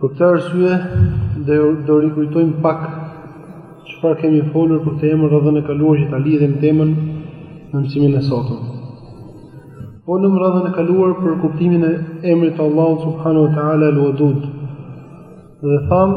Për këtë arsye, do rikujtojmë pak çfarë kemi folur për këtë emër radhën e kaluar që ta lidhim temën në mësimin e sotëm. Folëm radhën e kaluar për kuptimin e emrit të Allahut subhanahu wa taala al-Wadud. Dhe thamë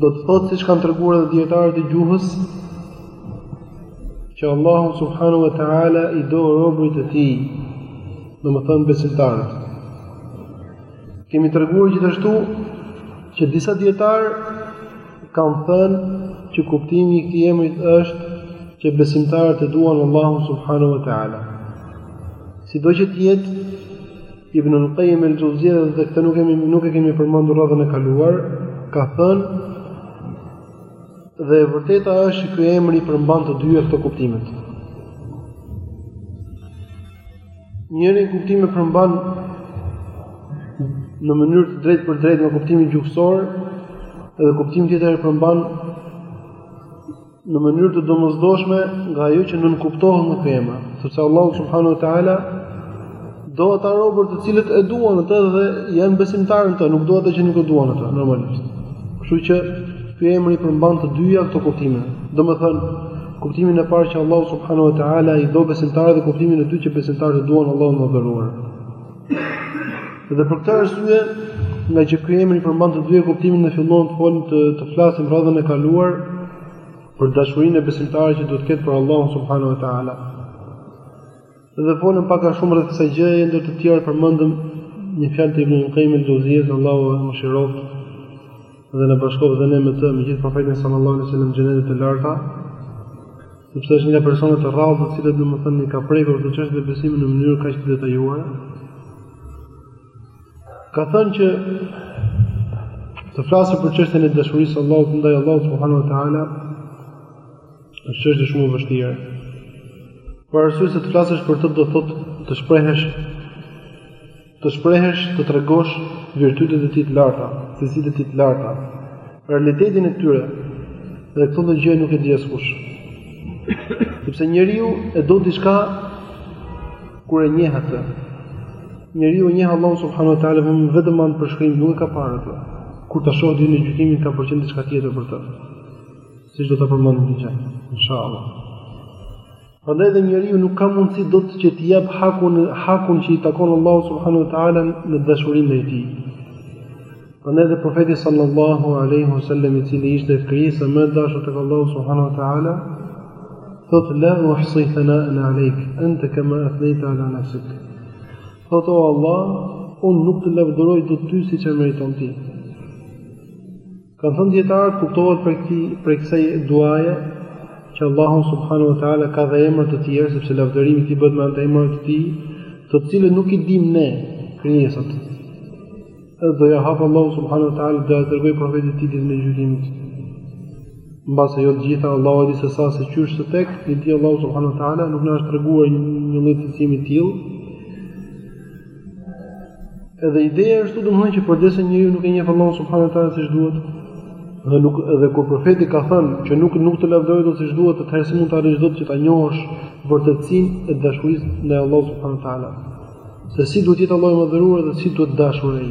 Do të thotë siç kanë treguar edhe dijetarët e gjuhës që Allahu subhanahu wa taala i do robërit e tij, domethënë besimtarët. Kemi treguar gjithashtu që disa dijetarë kanë thënë që kuptimi i këtij emrit është që besimtarët e duan Allahun subhanahu wa taala. Sido që të jetë, Ibn al-Qayyim al-Jauziyya dhe këtë nuk kemi nuk e kemi përmendur radhën e kaluar, ka thënë dhe e vërteta është që ky emër i përmban të dyja këto kuptimet. Njëri kuptim e përmban në mënyrë të drejtpërdrejtë me kuptimin gjuhësor, dhe kuptimin tjetër e përmban në mënyrë të domosdoshme nga ajo që nënkuptohet nga ky emër, sepse Allahu subhanahu wa taala do ata robër të cilët e duan atë dhe janë besimtarë në të, nuk do ata që nuk e duan atë normalisht. Kështu që ky emër i përmban të dyja këto kuptime. Domethënë, kuptimin e parë që Allahu subhanahu wa taala i do besimtarët dhe kuptimin e dytë që besimtarët e duan Allahun e madhëruar. Dhe për këtë arsye, ngaqë ky emër i përmban të dyja kuptimet ne filluam të folim të të flasim radhën e kaluar për dashurinë e besimtarit që duhet të ketë për Allahun subhanahu wa taala. Dhe folëm pak a shumë rreth kësaj gjëje ndër të tjera përmendëm një fjalë të Ibn Qayyim al-Jauziyya, Allahu e mëshiroftë dhe na bashkoftë dhe ne me të, me gjithë profetin sallallahu alaihi wasallam në xhenetet e larta. sepse është një nga personat e rrallë të cilët domethënë i ka prekur këto çështje të besimit në mënyrë kaq të detajuar. Ka thënë që të flasësh për çështjen e dashurisë së Allahut ndaj Allahut subhanahu wa taala është çështje shumë e vështirë. Për arsye se të flasësh për të do thotë të shprehesh Të shprehesh, të tregosh virtytet e tij të larta, cilësitë e tij të larta, realitetin e tyre, dhe këto dhe gjë nuk e di askush. Sepse njeriu e do diçka kur e njeh atë. Njeriu e njeh Allahun subhanahu wa taala vetëm vetëm me anë përshkrimi, nuk e ka parë atë. Kur ta shoh ditën e gjykimit ka për të qenë diçka tjetër për të. Siç do ta përmendim më gjatë, inshallah. Prandaj dhe njeriu nuk ka mundësi dot që t'i jap hakun hakun që i takon Allahu subhanahu wa taala në dashurinë e tij. Prandaj dhe profeti sallallahu alaihi wasallam i cili ishte krijesa më e dashur tek Allahu subhanahu wa taala thotë la uhsi thana'an alejk anta kama athnayta ala nafsik. Thotë o Allah, unë nuk të lavdëroj dot ty siç e meriton ti. Kanë thënë dietarët kuptohet prej prej kësaj duaje që Allahu subhanahu wa taala ka dhe emra të tjerë sepse lavdërimi i tij bëhet me anë të emrave të tij, të cilët nuk i dimë ne krijesat. Edhe do ja hap Allahu subhanahu wa taala do ja dërgoj profetit të tij ditën e gjykimit. Mbase jo të gjitha Allahu e di se sa se qysh si tek, i di Allahu subhanahu wa taala nuk na është treguar një lajm i tillë Edhe ideja është këtu domethënë që përderisa njeriu nuk e njeh Allahun subhanahu teala siç duhet, dhe nuk edhe kur profeti ka thënë që nuk nuk të lavdëroj dot siç duhet, atëherë si mund të arrish dot që ta njohësh vërtetësinë e dashurisë ndaj Allahut subhanahu teala. Se si duhet të jetë Allahu i madhëruar dhe si duhet dashur ai.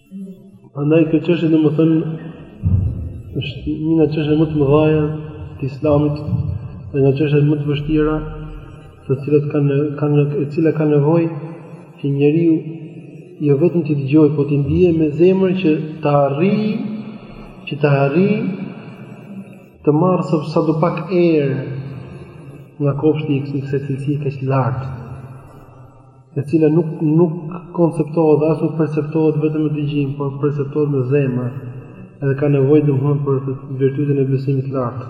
Andaj kjo çështje domethënë është një nga çështjet më të mëdha të Islamit, dhe nga çështjet më të vështira, të cilat kanë kanë e cila ka nevojë që njeriu jo vetëm t'i dëgjojë, por t'i ndijë me zemër që ta arrijë që ta arrijë të marrë sa sado pak erë nga kopshti i kësaj cilësie kaq të lartë. e cila nuk nuk konceptohet dhe as nuk perceptohet vetëm me dëgjim, por perceptohet me zemër. Edhe ka nevojë domethënë për të virtytin e besimit të lartë,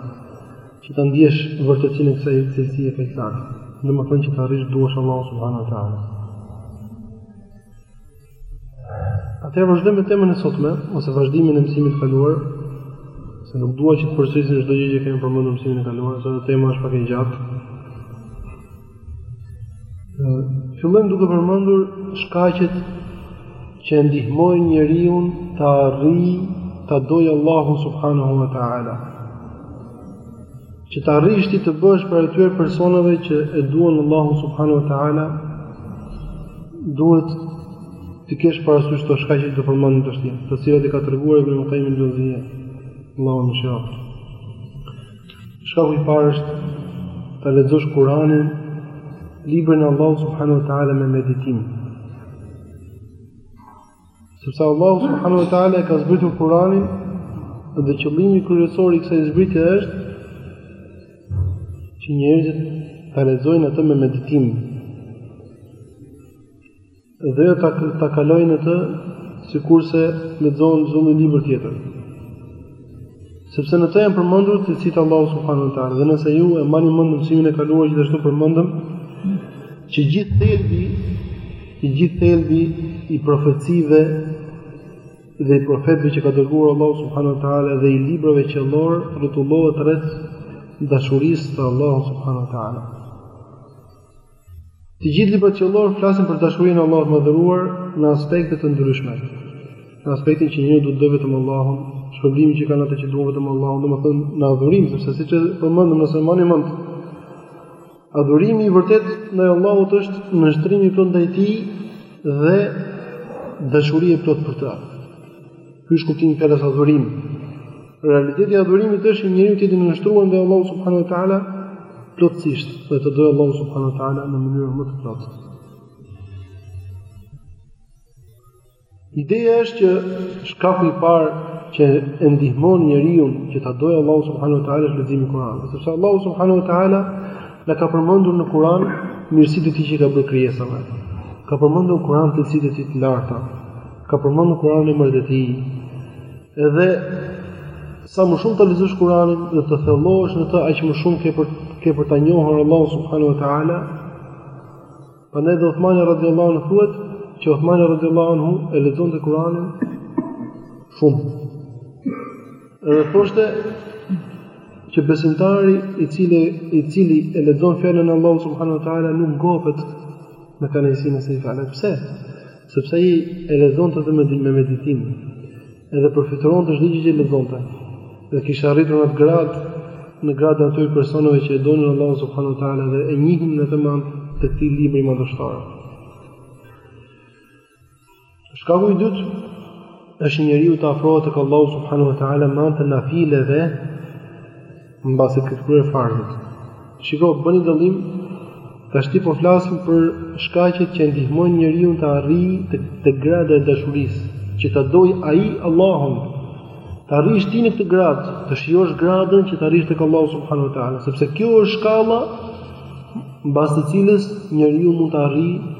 që ta ndjesh vërtetësinë e kësaj cilësie të lartë. Domethënë që të arrish ta duash Allahu subhanahu wa taala. Atëherë vazhdojmë me temën e sotme ose vazhdimin e mësimit të kaluar. Se nuk dua që të përsërisim çdo gjë që kemi përmendur në mësimin e kaluar, se ajo tema është pak e gjatë. Fillojmë duke përmendur shkaqet që e ndihmojnë njeriun të arrijë ta dojë Allahu subhanahu wa taala. Që të arrish ti të bëhesh prej atyre personave që e duan Allahun subhanahu wa taala, duhet të kesh parasysh dhjetë shkaqe që do përmendim tashti, të cilat i ka treguar Ibn Qayyim al-Jawziyya, Allahu e mëshiroftë. Shkaku i parë është ta lexosh Kur'anin, librin e Allahut subhanahu wa taala me meditim. Sepse Allahu subhanahu wa taala e ka zbritur Kur'anin dhe qëllimi kryesor i kësaj zbritje është që njerëzit ta lexojnë atë me meditim dhe jo ta ta kalojnë atë sikurse lexojnë çdo libër tjetër. Sepse në të janë përmendur cilësitë e Allahut subhanuhu teala, dhe nëse ju e mbani mend mësimin e kaluar gjithashtu përmendëm që gjithë thelbi i gjithë thelbi i profecive dhe i profetëve që ka dërguar Allahu subhanuhu teala dhe i librave qiellorë rrotullohet rreth dashurisë së Allahut subhanuhu teala. Të gjithë librat qiellorë flasin për dashurinë e Allahut të Madhëruar në aspekte të ndryshme. Në aspektin që njeriu duhet të dojë vetëm Allahun, shpërblimin që kanë ata që duan vetëm Allahun, domethënë në adhurim, sepse siç e përmendëm nëse e mbani mend, adhurimi i vërtetë ndaj Allahut është nënshtrimi i plotë ndaj tij dhe dashuria e plotë për të. Ky është kuptimi i fjalës adhurim. Realiteti i adhurimit është që njeriu të jetë i nënshtruar ndaj Allahut subhanuhu teala plotësisht dhe ta dojë Allahun subhanuhu teala në mënyrën më të plotë. Ideja është që shkaku i parë që e ndihmon njeriun që ta dojë Allahun subhanuhu teala është leximi i Kuranit, sepse Allahu subhanuhu teala na ka përmendur në Kur'an mirësitë e tij që ka bërë krijesave. Ka përmendur në Kur'an cilësitë e tij të larta, ka përmendur në Kur'an emrat e tij. Edhe sa më shumë ta lexosh Kur'anin dhe të thellohesh në të, aq më shumë ke për ke për ta njohur Allahu subhanahu wa taala. Prandaj dhe Uthmani radhiyallahu anhu thuhet që Uthmani radhiyallahu anhu e lexonte Kur'anin shumë. Edhe thoshte që besimtari i cili i cili e lexon fjalën e Allahu subhanahu wa taala nuk ngopet me kënaqësinë e kësaj fjale. Pse? Sepse ai e lexonte atë me me meditim, edhe përfytyronte çdo gjë që lexonte. Dhe kishte arritur në atë gradë, në gradën e atyre personave që e donin Allahun subhanuhu teala dhe e njihnin atë me anë të këtij libri madhështor. Shkaku i dytë është njeriu të afrohet tek Allahu subhanahu wa taala me anë të nafileve mbasi të ketë kryer farzët. Shiko, bëni dallim tashti po flasim për shkaqet që e ndihmojnë njeriun të arrijë te, te grada e dashurisë, që ta dojë ai Allahun. Të arrish ti në këtë gradë, të shijosh gradën që të arrish tek Allahu subhanahu wa taala, sepse kjo është shkalla mbas së cilës njeriu mund të arrijë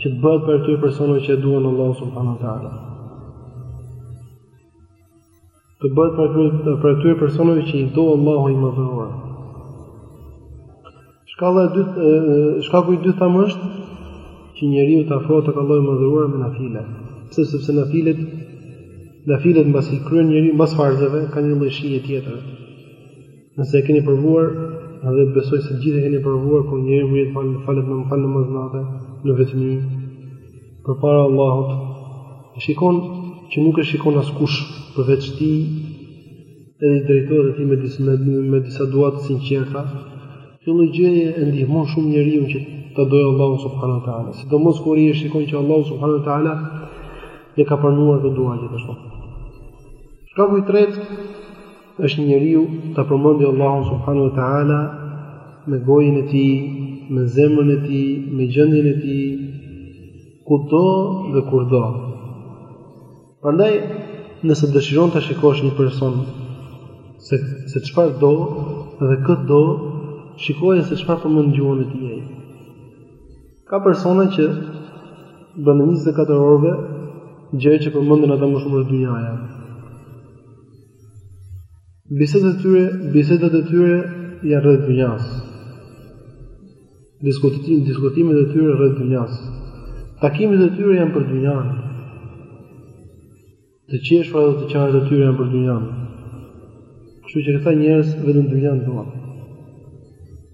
që të bëhet prej atyre personave që e duan Allahu subhanahu wa taala. Të bëhet prej atyre prej atyre personave që i do Allahu i Madhëruar. Shkalla e dytë, shkaku i dytë thamë është që njeriu të afrohet te Allahu i Madhëruar me nafile. Pse sepse nafilet nafilet mbasi i kryen njeriu mbas farzeve kanë një lloj shije tjetër. Nëse e keni provuar, dhe besoj se të gjithë e keni provuar kur njeriu ngrihet falet dhe falet, falë namaz nate, në vetmi, përpara Allahut, e shikon që nuk e shikon askush përveç tij, edhe i drejtohet atij me disa me, me disa dua të sinqerta, kjo lloj gjëje e ndihmon shumë njeriu që ta dojë Allahun subhanahu wa taala, sidomos kur ai e shikon që Allahu subhanahu wa taala e ka pranuar atë dua gjithashtu. Shkaku i tretë është që njeriu ta përmendi Allahun subhanahu wa ta'ala me gojën e tij, me zemrën e tij, me gjendjen e tij, kudo dhe kurdo. Prandaj, nëse dëshiron ta shikosh një person se, se çfarë do dhe kë do, shikoje se çfarë përmend gjuha e tij. Ka persona që brenda 24 orëve gjëja që përmendin ata më shumë është dynjaja. Bisedat e tyre, bisedat e tyre janë rreth dynjas. Diskutimet, diskutimet e tyre rreth dynjas. Takimet e tyre janë për dynjan. Të qeshurat dhe të qarat e tyre janë për dynjan. Kështu që këta njerëz vetëm dynjan duan.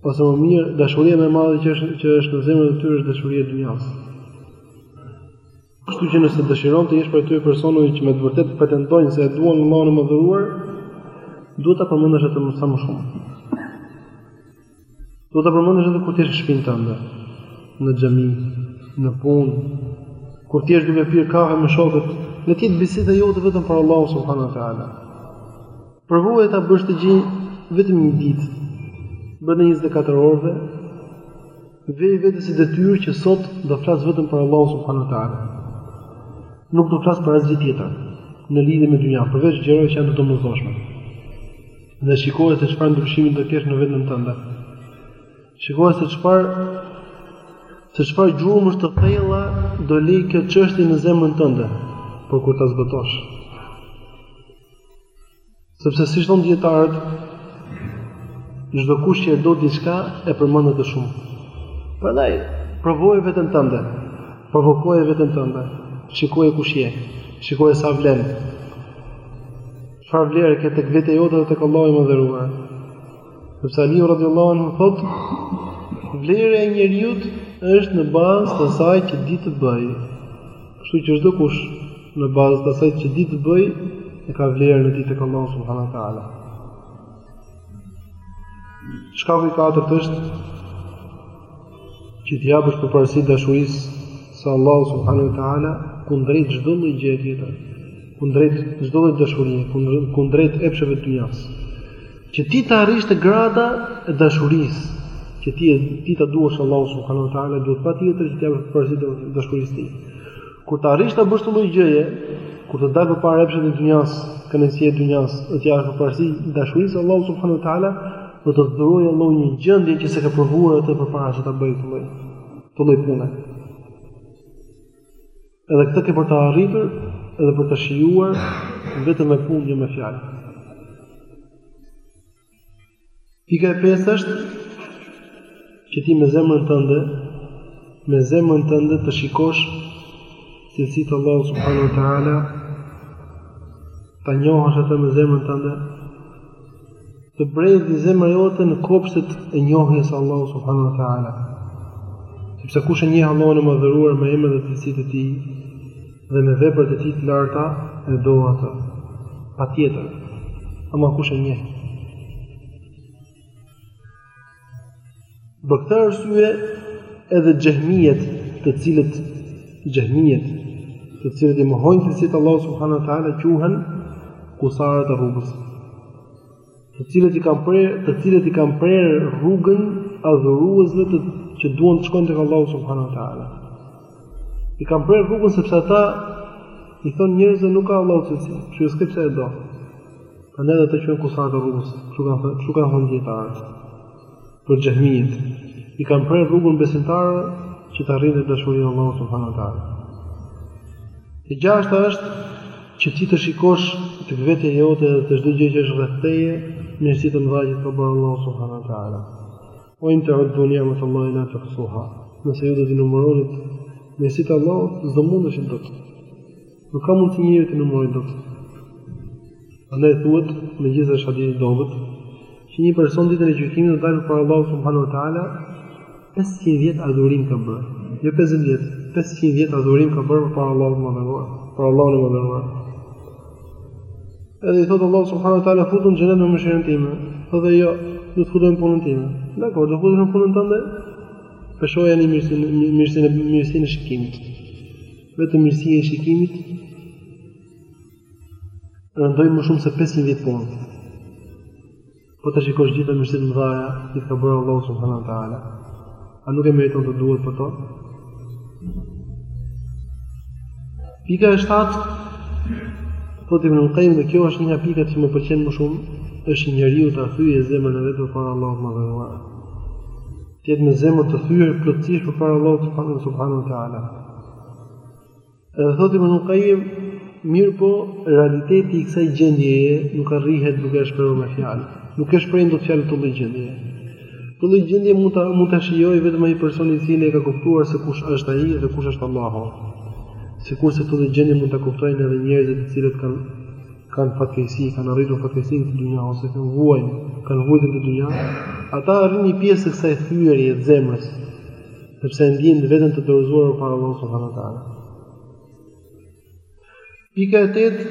Ose më mirë, dashuria më e madhe që është që është në zemrat e tyre është dashuria e dynjas. Kështu që nëse dëshiron të jesh prej atyre personave që me të vërtetë pretendojnë se e duan Allahun e Madhëruar, duhet ta përmendësh atë sa më shumë. Duhet ta përmendësh atë kur ti je në shpinë tënde, në xhami, në punë, kur ti je duke pirë kafe me shokët, le të jetë biseda jote vetëm për Allahun subhanuhu teala. Provoje ta bësh këtë gjë vetëm një ditë brenda 24 orëve Vëj vetes si detyrë që sot do flas vetëm për Allahun subhanahu wa taala. Nuk do flas për asgjë tjetër në lidhje me dynjan, përveç gjërave që janë të domosdoshme. Dhe shikoje se çfarë ndryshimi do kesh në veten tënde. Shikoje se çfarë se çfarë gjurmësh të thella do lejë kjo çështje në zemrën tënde, por kur ta zbatosh. Sepse siç thonë dijetarët, çdokush që e do diçka e përmend atë shumë. Prandaj provoje veten tënde. Provokoje veten tënde. Shikoje kush je. Shikoje sa vlen. Çfarë vlere ke tek vetja jote dhe tek Allahu i Madhëruar. Sepse Aliu radhiyallahu anhu thotë, vlera e njeriut është në bazë të asaj që di të bëjë. Kështu që çdokush në bazë të asaj që di të bëjë, e ka vlerën e tij tek Allahu subhanahu wa taala. Shkaku i katërt është që t'i japësh përparësi dashurisë së Allahut subhanahu wa taala kundrejt çdo lloj gjëje tjetër, kundrejt çdo lloj dashurie, kundrejt epsheve të dynjas. Që ti të arrish të grada e dashurisë, që ti ti ta duash Allahun subhanuhu teala duhet patjetër që të japësh përparësi dashurisë së tij. Kur të arrish ta bësh këtë lloj gjëje, kur të dalë përpara epsheve të dynjas, kënaqësia e dynjas, do të japësh përparësi dashurisë së Allahut subhanuhu teala, do të dhurojë Allahu një gjendje që s'e ka provuar atë përpara se ta bëjë këtë lloj këtë lloj pune. Edhe këtë ke për ta arritur edhe për ta shijuar vetëm me punë jo me fjalë. Pika e pestë është që ti me zemrën tënde, me zemrën tënde të shikosh cilësitë e Allahut subhanahu wa taala, ta njohësh atë me zemrën tënde, Të bredhi zemra jote në kopshtet e njohjes së Allahut subhanahu wa taala. Sepse kush e njeh Allahun e madhëruar me emrat dhe cilësitë e tij dhe me veprat e tij të larta, e do atë. Patjetër. Ama kush e njeh Për këtë arsye edhe xhehmijet, të cilët xhehmijet, të cilët i mohojnë cilësitë e Allahut subhanahu wa taala quhen kusarë të rrugës. Të cilët i kanë prerë, të cilët i kanë prerë rrugën adhuruesve të që duan të shkojnë tek Allahu subhanahu wa taala. I kanë prerë rrugën sepse ata i thonë njerëzve nuk ka Allahu cilësi, kështu që s'ke pse e do. Andaj ata janë kusarë të rrugës, kështu kanë thënë, kështu kanë thënë dijetarët. Për xhehmijët, i kanë prerë rrugën besimtarëve që të arrijnë dashurinë e Allahut subhanuhu teala. E gjashta është që ti të shikosh te vetja jote dhe te çdo gjë që është rreth teje, mirësitë e mëdha që të ka bërë Allahu subhanuhu teala. Ue in ta'uddu ni'matallahi la tuhsuha. Nëse ju do të numëroni mirësitë e Allahut, s'do mundeshit dot. Nuk ka mundësi njeriu t'i numërojë dot. Andaj thuhet, megjithëse është hadith i dobët, që një person ditën e gjykimit do të dalë përpara Allahut subhanahu wa taala 500 vjet adhurim ka bërë. Jo 50 vjet, 500 vjet adhurim ka bërë përpara Allahut të madhëruar, për Allahun e madhëruar. Edhe i thotë Allahu subhanahu wa taala futu në xhenet me mëshirën time. Thotë jo, do të futem me punën time. Dakord, do futesh me punën tënde. Peshojani mirësinë, mirësinë, mirësinë e shikimit. Vetëm mirësia e shikimit rëndoi më shumë se 500 vjet punë. Po të shikosh gjitha mirësitë e mëdhaja, që të ka bërë Allahu subhanahu wa taala. A nuk e meriton të duhet për to? Pika e shtatë, po të mend në këmbë dhe kjo është një nga pikat që më pëlqejnë më shumë, është njeriu ta thyejë zemrën e vet për Allahun e madhëruar. të jetë me zemër të thyer plotësisht përpara Allahut të Madh subhanahu wa taala. Edhe thotë Ibn Qayyim, mirëpo realiteti i kësaj gjendjeje nuk arrihet duke e shprehur me fjalë. Nuk e shprehin dot fjalët këtë lloj gjendje. Këtë lloj gjendje mund ta mund ta shijojë vetëm ai person i cili e ka kuptuar se kush është ai dhe kush është Allahu. Sikurse këtë lloj gjendje mund ta kuptojnë edhe njerëzit të cilët kanë kanë fatkeqësi, kanë arritur fatkeqësi në këtë dynja ose kanë vuajn, kanë vuajtur në këtë dynja, ata arrijnë një pjesë të kësaj thyerje të zemrës, sepse e ndjejnë të veten të dorëzuar përpara Allahut subhanahu wa taala. Pika e tetë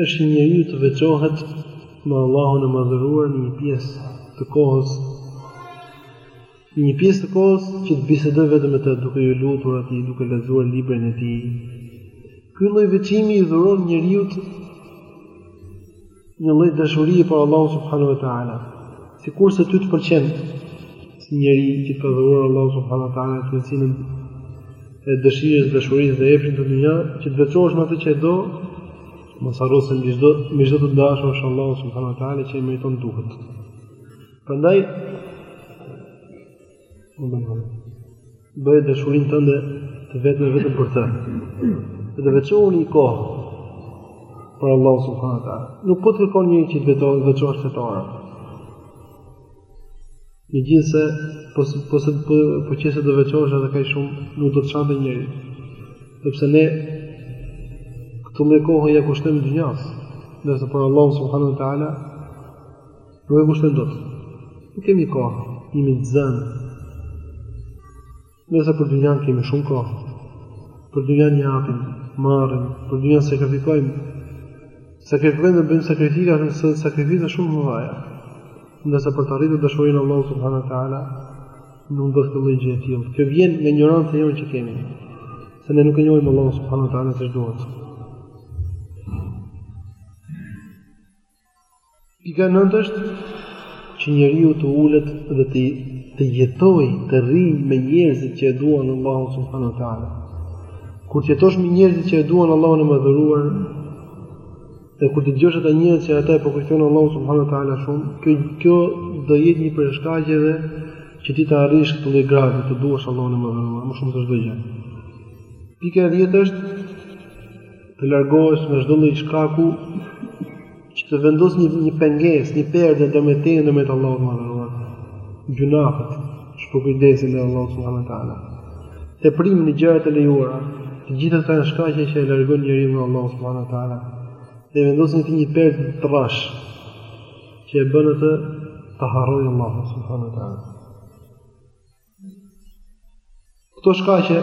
është që njeriu të veçohet me Allahun e madhëruar në një pjesë të kohës Një pjesë të kohës që të bisedojë vetëm me të, duke iu lutur atij, duke lexuar librin e tij. Ky lloj veçimi i dhuron njeriut një lloj dashurie për Allahun subhanahu wa taala. Sikurse ty të pëlqen si njeri që të ka dhuruar Allahu subhanahu wa taala cilësinë e dëshirës, dashurisë dhe epshit në këtë dynja, që të veçohesh me atë që e do, mos harro se mbi çdo mbi çdo të dashur është Allahu subhanahu wa taala që e meriton duhet. Prandaj bëje dashurinë tënde të vetme vetëm për të. Dhe veço një kohë për Allah subhanahu wa taala. Nuk po të kërkon njeri që të vetohesh, veçohesh fare. Megjithëse po po se po, po që se do veçohesh edhe kaq shumë, nuk do të shante njeri. Sepse ne këtë lloj kohe ia kushtojmë dynjas, ndërsa për Allah subhanahu wa taala Nuk e kushtojmë dot. Nuk kemi kohë. Jemi të zënë. Ndërsa për dynjan kemi shumë kohë. Për dynjan japim, marrim, për dynjan sakrifikojmë. Sakrifikojmë dhe bëjmë sakrifika, sakrifica shumë të mëdha. Ndërsa për të arritur dashurinë e Allahut subhanahu wa taala, nuk ndodh një lloj gjë e tillë. Kjo vjen nga injoranca jonë që kemi. Se ne nuk e njohim Allahun subhanahu wa taala siç duhet. Pika e nëntë është që njeriu të ulet dhe të të jetojë, të rrijë me njerëzit që e duan Allahun subhanuhu teala. Kur të jetosh me njerëzit që e duan Allahun e madhëruar, dhe kur t'i dëgjosh ata njerëz që ata e përkujtojnë Allahun subhanuhu teala shumë, kjo kjo do jetë një prej shkaqeve që ti të arrish këtë lloj grade, të duash Allahun e madhëruar më shumë se çdo gjë. Pika e dhjetë është Të largohesh nga çdo lloj shkaku që të vendos një një pengesë, një perde ndërmjet teje dhe ndërmjet Allahut të Madhëruar. Gjynahet, shpërkujdesja ndaj Allahut subhanuhu teala. Teprimi në gjërat e lejuara, të gjitha këto janë shkaqe që e largojnë njeriu nga Allahu subhanuhu teala. Dhe vendosin ty një perde të trashë që e bën atë ta harrojë Allahun subhanuhu teala. Këto shkaqe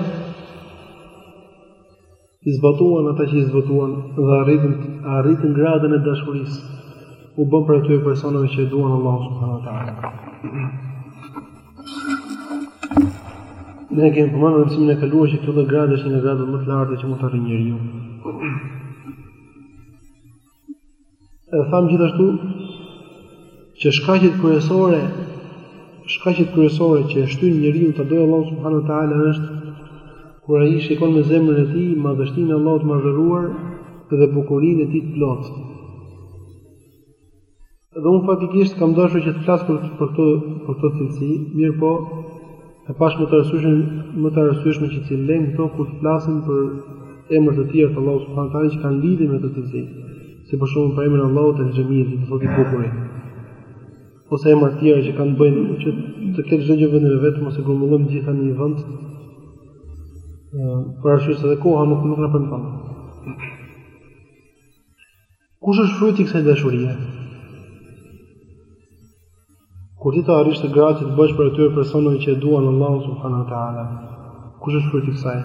i zbatuan ata që i zbatuan dhe arritën arritën gradën e dashurisë. U bënë prej atyre personave që e duan Allahu subhanahu wa taala. Ne kemi përmendur në mësimin e kaluar që kjo gradë është nga gradët më të larta që mund të arrijë njeriu. E thamë gjithashtu që shkaqet kryesore shkaqet kryesore që e shtyjnë njeriun ta dojë Allahu subhanahu wa taala është kur ai shikon me zemrën e tij madhështinë e Allahut të madhëruar dhe bukurinë e tij të plotë. Dhe unë faktikisht kam dashur që të flas për për këtë për këtë cilësi, mirëpo e pashë më të arsyeshme më të arsyeshme që t'i lëmë këto kur të flasim për emra të tjerë të Allahut subhanahu teala që kanë lidhje me këtë cilësi. Si për shembull për emrin e Allahut El Xhemil, do thotë i bukuri. Ose emra të tjerë që kanë të bëjnë që të ketë çdo gjë vendin e vet, mos i grumbullojmë të gjitha në një vend. Për arsye se dhe koha nuk nuk na premton. Kush është fryti i kësaj dashurie? Kur ti të arrish atë gradë që të bëhesh prej atyre personave që e duan Allahu subhanahu wa taala. Kush është fryti i kësaj?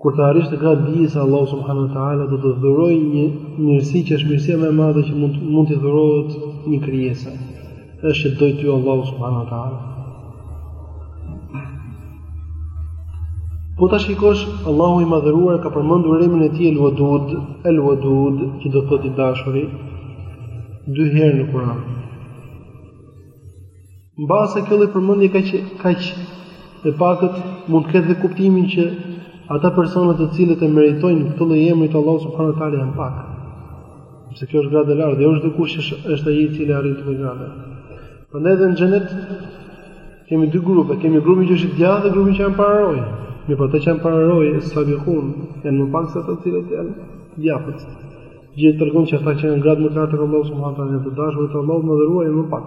Kur të arrish atë gradë dije se Allahu subhanahu wa taala do të të dhurojë një mirësi që është mirësia më e madhe që mund mund t'i dhurohet një krijese. Është që të dojë ty Allahu subhanu wa ta'ala. Po ta shikosh, Allahu i madhëruar ka përmendur emrin e tij el-wadud, el-wadud, që do thotë i dashuri, dy herë në Kur'an. Mbase kjo lloj përmendje kaq, kaq e pakët mund të ketë dhe kuptimin që ata persona të cilët e meritojnë këtë lloj emri të Allahu subhanu wa ta'ala janë pakë. Sepse kjo është gradë e lartë, jo çdokush është është ai i cili arrin këtë gradë. Prandaj edhe në xhenet kemi dy grupe, kemi grupin që është i djathtë dhe grupin që janë pararojë. Mirëpo ata që janë pararojë, sabikun, janë më pak se ata të cilët janë të djathtë. Gjë që tregon që ata që janë në gradë më të lartë tek Allahu subhanahu wa taala, të dashurit e Allahut të madhëruar janë më pak.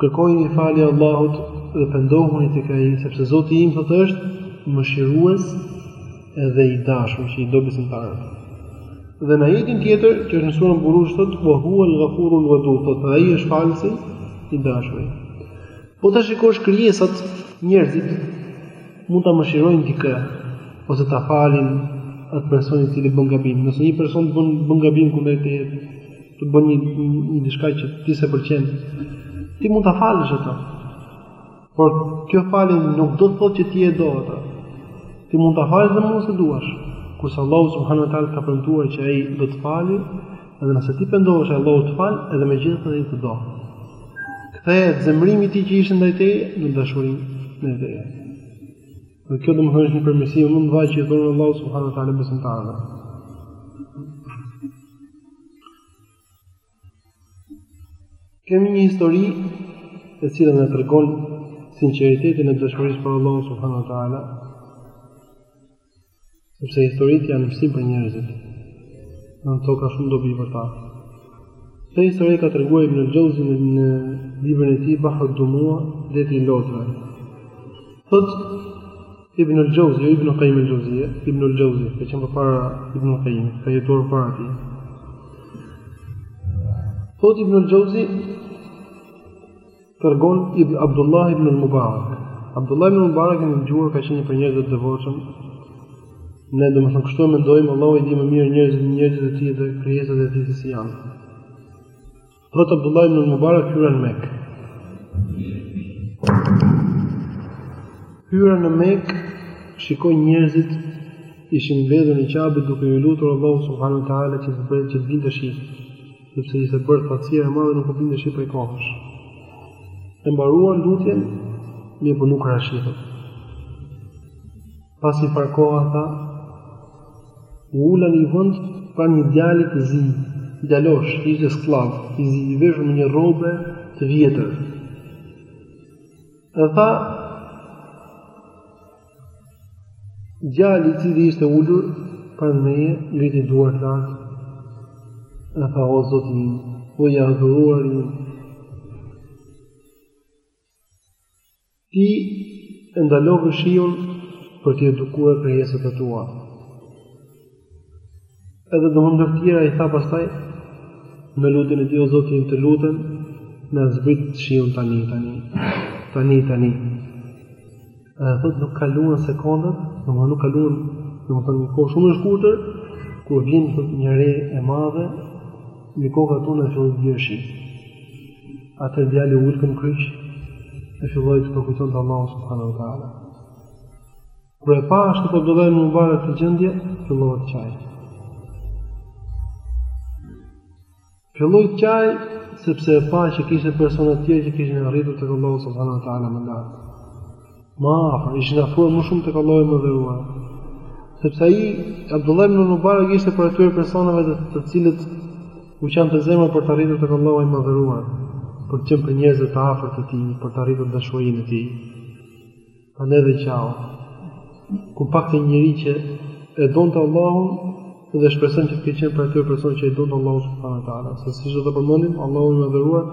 Kërkojini falje Allahut dhe pendohuni tek Ai, sepse Zoti im thotë është Mëshirues dhe i Dashur që i do besimtarët. Dhe në ajetin tjetër, që është në surën Buruj thotë, "Wa huwa al-Ghafurul Wadud", thotë ai është falësi i dashuri. Po ta shikosh krijesat, njerëzit mund ta mëshirojnë dikë ose ta falin atë person i cili bën gabim. Nëse një person bën gabim kundrejt teje, të bën një një diçka që ti s'e pëlqen, ti mund ta falësh atë. Por kjo falje nuk do të thotë që ti e do atë. Ti mund ta falësh dhe mos e duash. Kurse Allahu subhanahu wa taala ka premtuar që ai do të falë, edhe nëse ti pendohesh, Allahu të fal, edhe megjithatë ai të do. Kthehet zemrimi i tij që ishte ndaj teje në dashuri ndaj teje. Dhe kjo do të thonë një premtim më i madh që i thonë Allahu subhanahu wa taala besimtarëve. Kemi një histori e cila na tregon sinqeritetin e dashurisë për Allahun subhanahu teala. Sepse historitë janë mësim për njerëzit. Në to ka shumë dobi për ta. Këtë histori e ka treguar Ibn al-Jauzi në, në librin e tij Bahru Dumua, Deti i Lotëve. Thot Ibn al-Jauzi, jo Ibn Qayyim al-Jauziyja, Ibn al-Jauzi, ka qenë përpara Ibn Qayyim, ka jetuar para tij. Thot Ibn al-Jauzi tregon Abdullah ibn al-Mubarak. Abdullah ibn al-Mubarak në gjuhë ka qenë një prej njerëzve të devotshëm. Ne domethënë kështu e mendojmë, Allahu i di më mirë njerëzit, njerëzit e tij dhe krijesat e tij se si janë. Thot Abdullah ibn al-Mubarak hyra në Mekë. Hyra në Mekë, shikoj njerëzit ishin mbledhur në Qabe duke iu lutur Allahut subhanahu wa taala që të bëjë që të binte shi, sepse ishte bërë thatësia e madhe nuk binte shi prej kohësh. E mbaruan lutjen, mirëpo nuk ra shi. Pas një farë kohe tha u ula në një vend pranë një djali të zi, djalosh, ishte skllav, i zi i veshur me një rrobe të vjetër. Dhe tha, djali i cili ishte ulur pranë meje, ngriti duart lart. Dhe tha, o Zoti im, o i adhuruari im, Ti e ndalove shiun për të edukuar krijesat e tua. Edhe domethënë ndër tjera i tha pastaj, në lutjen e tij o Zoti im të lutem, na zbrit shiun tani, tani, tani, tani. Ai thotë nuk kaluan sekondat, domethënë nuk kaluan domethënë një kohë shumë e shkurtër kur vjen thotë një re e madhe në kokën e tonë filloi të bjerë shi. Atëherë djali u ul këmbëkryq e filloi të përkujtonte Allahun subhanahu wa taala. Kur e pa Abdullah ibn Mubarak këtë gjendje, filloi të qajë. Filloi të qajë sepse e pa që kishte persona të tjerë që kishin arritur tek Allahu subhanahu wa taala më lart, më afër, ishin afruar më shumë tek Allahu i madhëruar. Sepse ai Abdullah ibn Mubarak ishte prej atyre personave të, të cilëve u qante zemra për të arritur tek Allahu i madhëruar, për të qenë prej njerëzve të afërt të tij, për të arritur dashurinë e tij. Prandaj dhe qau. Kur pa këtë njeri që e donte Allahun dhe shpresojmë që të ketë qenë prej atyre personave që e donte Allahu subhanahu wa taala. Se siç do ta përmendim, Allahu i madhëruar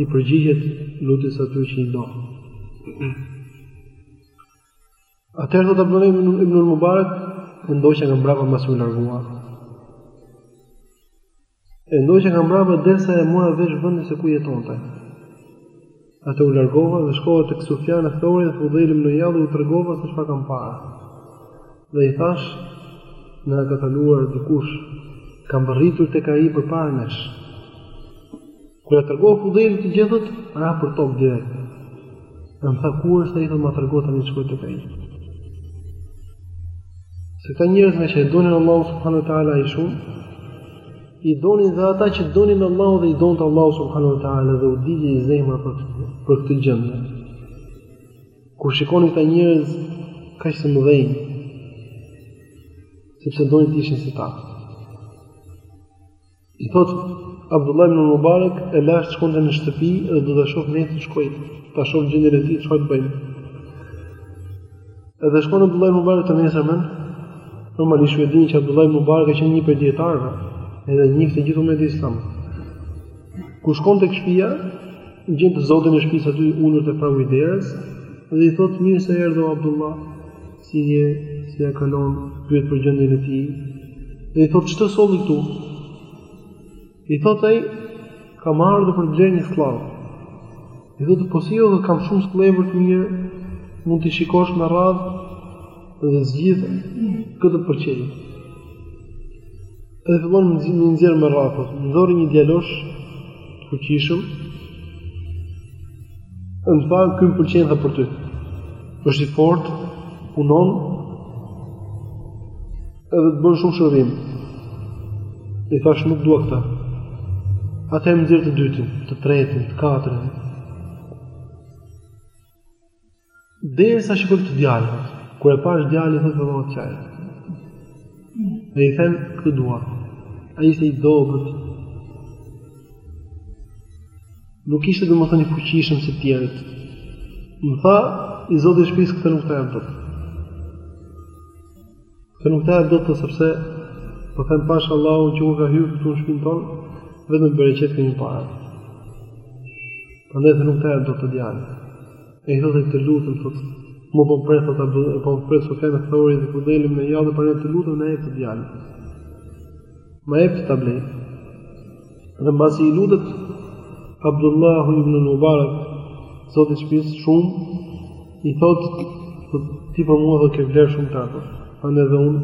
i përgjigjet lutjes së atyre që i do. Atëherë thotë Abdullah ibn Mubarak, e ndoqa nga mbrapa mbasi u largua. E ndoqa nga mbrapa derisa e mora vesh vendin se ku jetonte. Atëherë u largova dhe shkova tek Sufjan Theuri dhe Fudhejl ibn Iyad dhe u tregova se çfarë kam parë. Dhe i thashë, na ka kaluar dikush, ka mbërritur tek ai përpara nesh. Kur ia tregova Fudhejlit të gjithë, ra për tokë direkt. Dhe më tha, ku është ai thotë ma trego tani të shkoj tek ai. Se këta njerëz ngaqë e donin Allahun subhanahu wa taala shumë, i donin dhe ata që donin Allahun dhe i donte Allahu subhanahu wa taala dhe u digjej zemra për këtë gjendje. Kur shikonin këta njerëz kaq të mëdhenj, sepse donin të ishin si ta. I thotë Abdullah ibn Mubarak, e lashë të shkonte në shtëpi dhe do ta shoh nesër të shkoj, ta shoh gjendjen e tij çfarë po bën. Edhe shkon Abdullah ibn Mubarak të nesërmen, normalisht ju e dini që Abdullah ibn Mubarak ka qenë një prej dietarëve, edhe një të gjithë umetit islam. Kur shkon tek shtëpia, gjen të zotin e shtëpisë aty ulur te pragu i derës dhe i thotë mirë se erdhe o Abdullah. Si je si e kalon pyet për gjendjen e tij dhe i thotë ç'të solli këtu? I thotë ai kam ardhur për të blerë një skllav. I thotë posi jo dhe kam shumë skllevër të mirë mund t'i shikosh me radhë dhe zgjidh kë të të pëlqejë. Dhe fillon më nxjerr me radhë, nxori një djalosh të fuqishëm. Më tha ky më pëlqen tha për ty. Është i fortë, punon edhe të bën shumë shërbim. I thashë nuk dua këtë. Atëherë më nxjerr të dytin, të tretin, të katërtin. Derisa shikoj këtë djalë, kur e pashë djalin thotë, fillova të qaj. Edhe i them këtë dua. Ai ishte i dobët. Nuk ishte domethënë i fuqishëm si tjerët. Më tha, i zoti i shpisë këtë nuk ta Se nuk ta jap dot, sepse po them pasha Allahun që u ka hyrë këtu në shpinë tonë, vetëm bereqet kemi parë. Prandaj s'ta jap dot këtë djalë. E i thotë të lutem thot, më po pres ata po pres u kanë thori dhe po dalim në javë për ne të lutem na jep këtë djalë. Ma jep ta blej. Dhe mbasi i lutet Abdullahu ibn al-Mubarak të zotit të shtëpisë shumë, i thotë po ti për mua, thotë, ke vlerë shumë të afërt. Prandaj edhe unë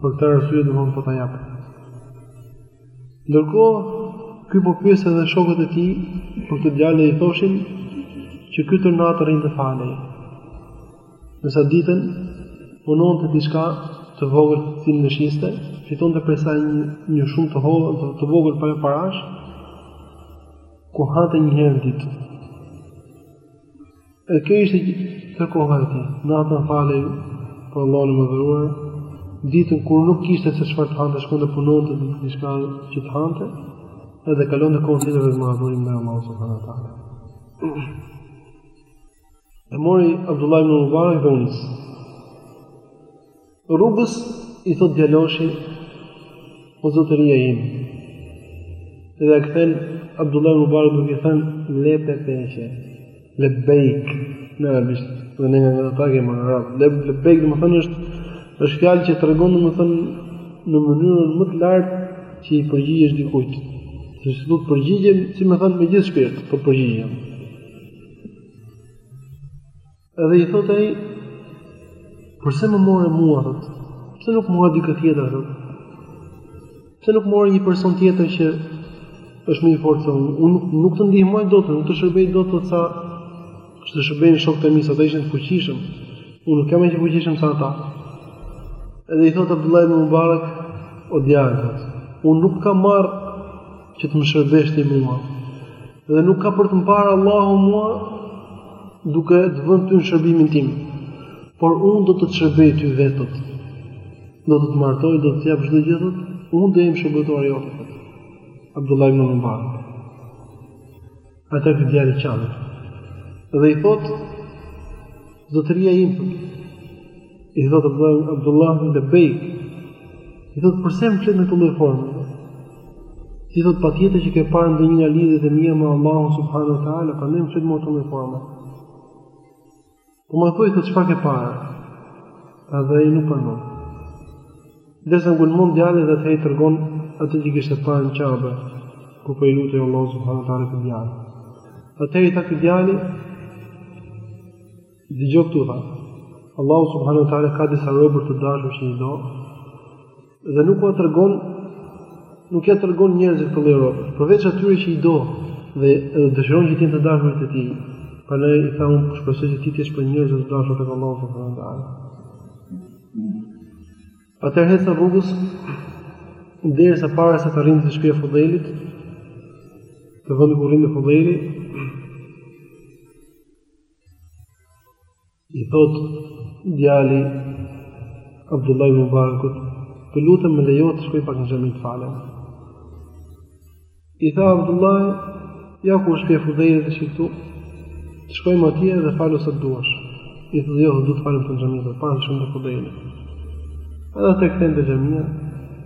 për këtë arsye do të ta jap. Ndërkohë, ky po pyeste edhe shokët e tij për këtë djalë dhe i thoshin që ky tërë natën rrinte të falej. Ndërsa ditën punonte diçka të vogël të cilën e shiste, fitonte prej saj një një shumë të hollë të, të vogël para parash, ku hante një herë në ditë. E kjo ishte tërë koha e tij. Natën falej për Allahun e madhëruar, ditën kur nuk kishte se çfarë të hante, shkonte punonte diçka që të hante, edhe kalonte kohën tjetër vetëm në adhurim ndaj Allahut subhanehu ue teala. E mori Abdullah ibn Mubarak dhe u nis. Rrugës i thot djaloshi O zotëria im. Dhe e kthen Abdullah ibn Mubarak duke i thënë lepe peqe. Lebejk në arabisht. Dhe ne nga ta e kemi marrë. Lebejk domethënë është është fjalë që tregon domethënë në mënyrën më të lartë që i përgjigjesh dikujt. Që si të përgjigjem, si me thënë me gjithë shpirt, po përgjigjem. Edhe i thotë ai, përse më more mua, thotë, përse nuk more dikë tjetër, thotë, përse nuk more një person tjetër që është më i fortë se unë, unë nuk, nuk të ndihmoj dot, nuk të shërbej dot, siç të shërbejnë shokët e mi, se ata ishin të fuqishëm, unë nuk jam aq i fuqishëm sa ata. Edhe i thotë Abdullah ibn Mubarak, o djalë, thotë, unë nuk të kam marrë që të më shërbesh ti mua, Dhe nuk ka për të më parë Allahu mua duke të vënë ty në shërbimin tim, por unë do të të shërbej ty vetë, thot. Do të të martoj, do të të jap çdo gjë thot, unë do jem shërbëtor i joti, thot. Abdullah ibn Mubarak. Atëherë djali qan. Dhe i thot, zotëria im. Thot. I thotë Abdullah, Abdullahi lebejk, i thotë, përse më flet në këtë lloj forme? I thotë, patjetër që ke parë ndonjë nga lidhjet e mija me Allahun subhanu ta'ala, prandaj më flet në këtë lloj forme. Po më thuaj, thotë, çfarë ke parë? Abdullahi nuk pranon. Derisa ngulmon djali dhe atëherë i tregon atë që kishte parë në Qabe, kur po i lutej Allahut subhanu ta'ala ky djali. Atëherë i tha ky djali, Dëgjo këtu tha, Allahu subhanahu wa taala ka disa robër të dashur që i do dhe nuk ua tregon nuk ia tregon njerëzve këto lloj robërish, përveç atyre që i do dhe edhe dëshiron që të jenë të dashur të tij. Prandaj i tha unë shpresoj që ti të jesh prej njerëzve të dashur tek Allahu subhanahu wa taala. Atëherë sa rrugës derisa para se të arrijnë te shpia e Fudejlit, te vendi ku rrinte Fudejli, I thot djali Abdullah ibn Mubarakut, të lutem më lejo të shkoj pak në xhami të falem. I tha Abdullah, ja ku është shpia e Fudejlit shi këtu, të shkojmë atje dhe falu sa të duash. I tha jo, du të falem këtu në xhami dhe pastaj shkojmë te Fudejli. Edhe kthehen te xhamia,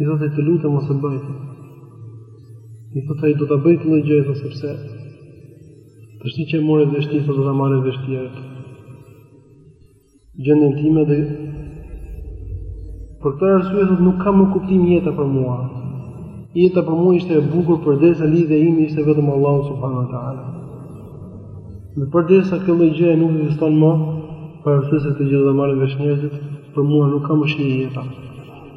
I thotë të lutem mos e bëj. I thotë ai do ta bëj këtë gjë thotë sepse tashti që e more vesh ti, do ta marrin vesh të tjerët gjendjen time dhe për këtë arsye thotë nuk ka më kuptim jeta për mua. Jeta për mua ishte e bukur përderisa lidhja ime ishte vetëm me Allahun subhanahu wa taala. Dhe përderisa kjo lloj gjëje nuk ekziston më, për arsye se të gjithë do marrin vesh njerëzit, për mua nuk ka më shije jeta.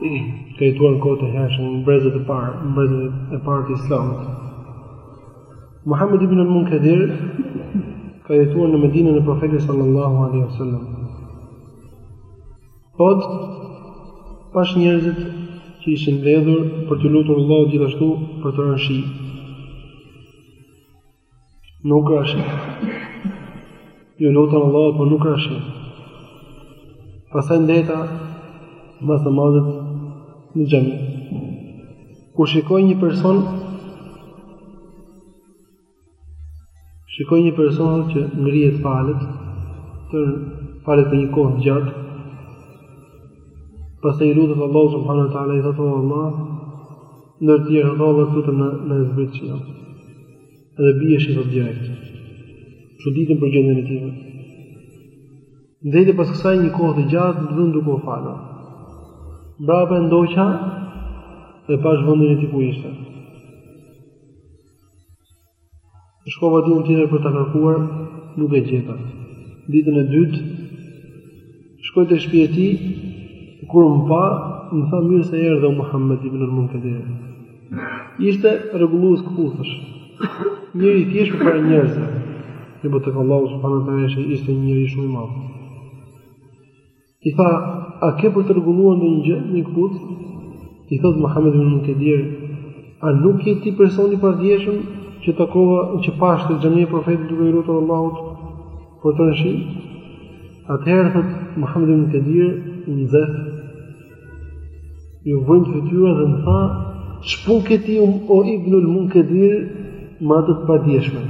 Ka jetuar në kohë të hershme në brezët e parë, në brezët e parë të Islamit. Muhammed ibn al-Munkadir ka jetuar në Medinën e Profetit sallallahu alaihi wasallam. Thotë pashë njerëzit që ishin mbledhur për t'iu lutur Allahut gjithashtu për të rënë shi. Nuk ra shi. Iu lutën Allahut, por nuk ra shi. Pastaj ndejta mas namazit në xhami. Kur shikoj një person, shikoj një person që ngrihet falet, falet për një kohë të gjatë, pastaj i lutet Allahut, subhanu ta'ala, i thotë Allah, Ndër të tjera o Allah të lutem na zbrit shi. Edhe bie shi përnjëherë. U çudita për gjendjen e tij. Ndejti pas kësaj një kohë të gjatë në vend duke u falur. Mbrapa e ndoqa dhe pashë vendin e tij ku ishte. Shkova ditën tjetër për ta kërkuar, nuk e gjeta. Ditën e dytë shkoj te shtëpia e tij, kur më pa, më tha mirë se erdhe o Muhammed ibn al-Munkadir. Ishte rregullues këputhësh. Njeri i thjeshtë para njerëzve. Po tek Allahu subhanuhu teala ishte njeri shumë i madh. I tha, A ke për të rregulluar ndonjë gjë, një këpucë? I thotë Muhamed ibn Munkedir, A nuk je ti personi i pardjeshëm që takova, që pashë tek xhamia e Profetit duke iu lutur Allahut për të rënë shi? Atëherë thotë Muhamed ibn Munkedir, u nxeh Iu vrenjt fytyra dhe më tha, ç'pun ke ti o Ibnul Munkedir me atë të pardjeshme?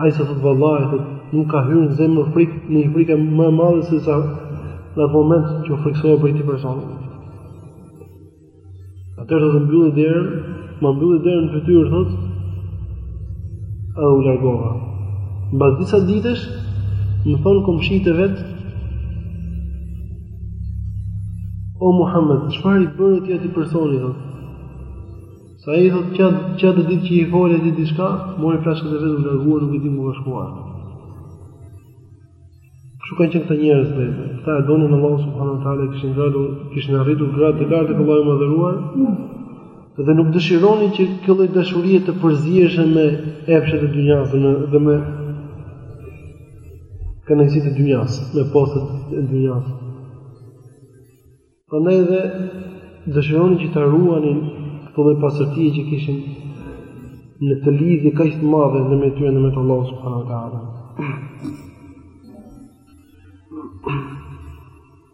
Ai se thot vallahi thot, nuk ka hyrë në zemër frikë, ndonjë frikë më e madhe se sa në atë moment që u frikësova prej këtij personi. Atëherë thotë mbylli derën, më mbylli derën në fytyrë thot, e u largova. Mbas disa ditësh, më thon komshit e vet, O Muhammed, çfarë i bëre ti atij personi thot? Se ai thot që që atë ditë që i fole ti diçka, mori plaçkat e veta u largua nuk e dimë ku ka shkuar. Kështu kanë qenë këta njerëz të vetë. Këta e donin Allahun subhanahu wa taala, kishin ndarë, kishin arritur gradë të lartë tek Allahu i madhëruar. Dhe nuk dëshironin që kjo lloj dashurie të përzihesh me epshet e dynjasë dhe me Kënaqësitë e dynjasë, me postet e dynjasë. Prandaj edhe dëshironin që ta ruanin këtë lloj pastërtie që kishin në këtë lidhje kaq të madhe ndërmjet tyre e ndërmjet Allahut subhanahu wa taala.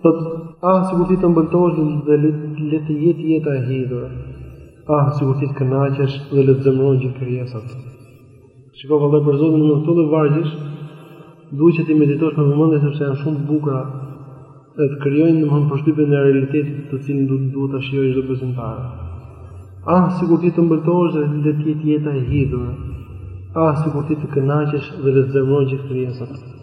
Thotë, Ah, sikur ti të ëmbëlsohesh dhe le të jetë jeta e hidhur. Ah, sikur ti të kënaqesh dhe le të zemërohen gjithë krijesat. Shiko vëlla për Zotin në këto lloj vargjesh, duhet që t'i meditosh me vëmendje sepse janë shumë të bukura dhe të krijojnë domthon përshtypjen e realitetit të cilin duhet duhet ta shijojë çdo besimtar. Ah, sikur ti të mbëltohesh dhe le të jetë jeta e hidhur. Ah, sikur ti të kënaqesh dhe le të zemërohen gjithë krijesat.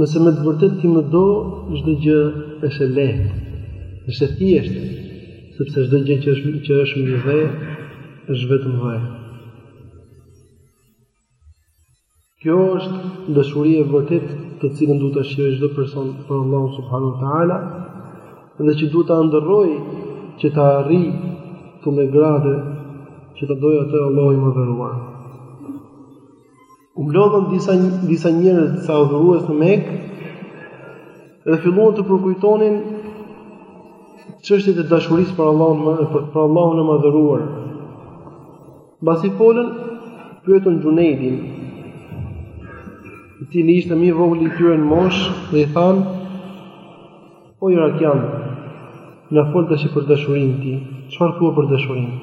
Nëse me të vërtetë ti më do, çdo gjë është e lehtë, është e thjeshtë, sepse çdo gjë që është që është mbi dhe është vetëm dhe. Kjo është dashuria e vërtetë, të cilën duhet ta shijojë çdo person për Allahun subhanuhu te ala dhe që duhet ta ëndërrojë që ta arrijë këtë gradë që të dojë atë Allahu i madhëruar. U mblodhën disa disa njerëz disa adhurues në Mekë dhe filluan të përkujtonin çështjet e dashurisë për Allahun për Allahun e madhëruar. Mbasi folën, pyetën Xhunejdin, i cili ishte më i vogli i tyre në moshë dhe i thanë: "O Irakian, na fol tash për dashurinë ti. Çfarë thua për dashurinë?"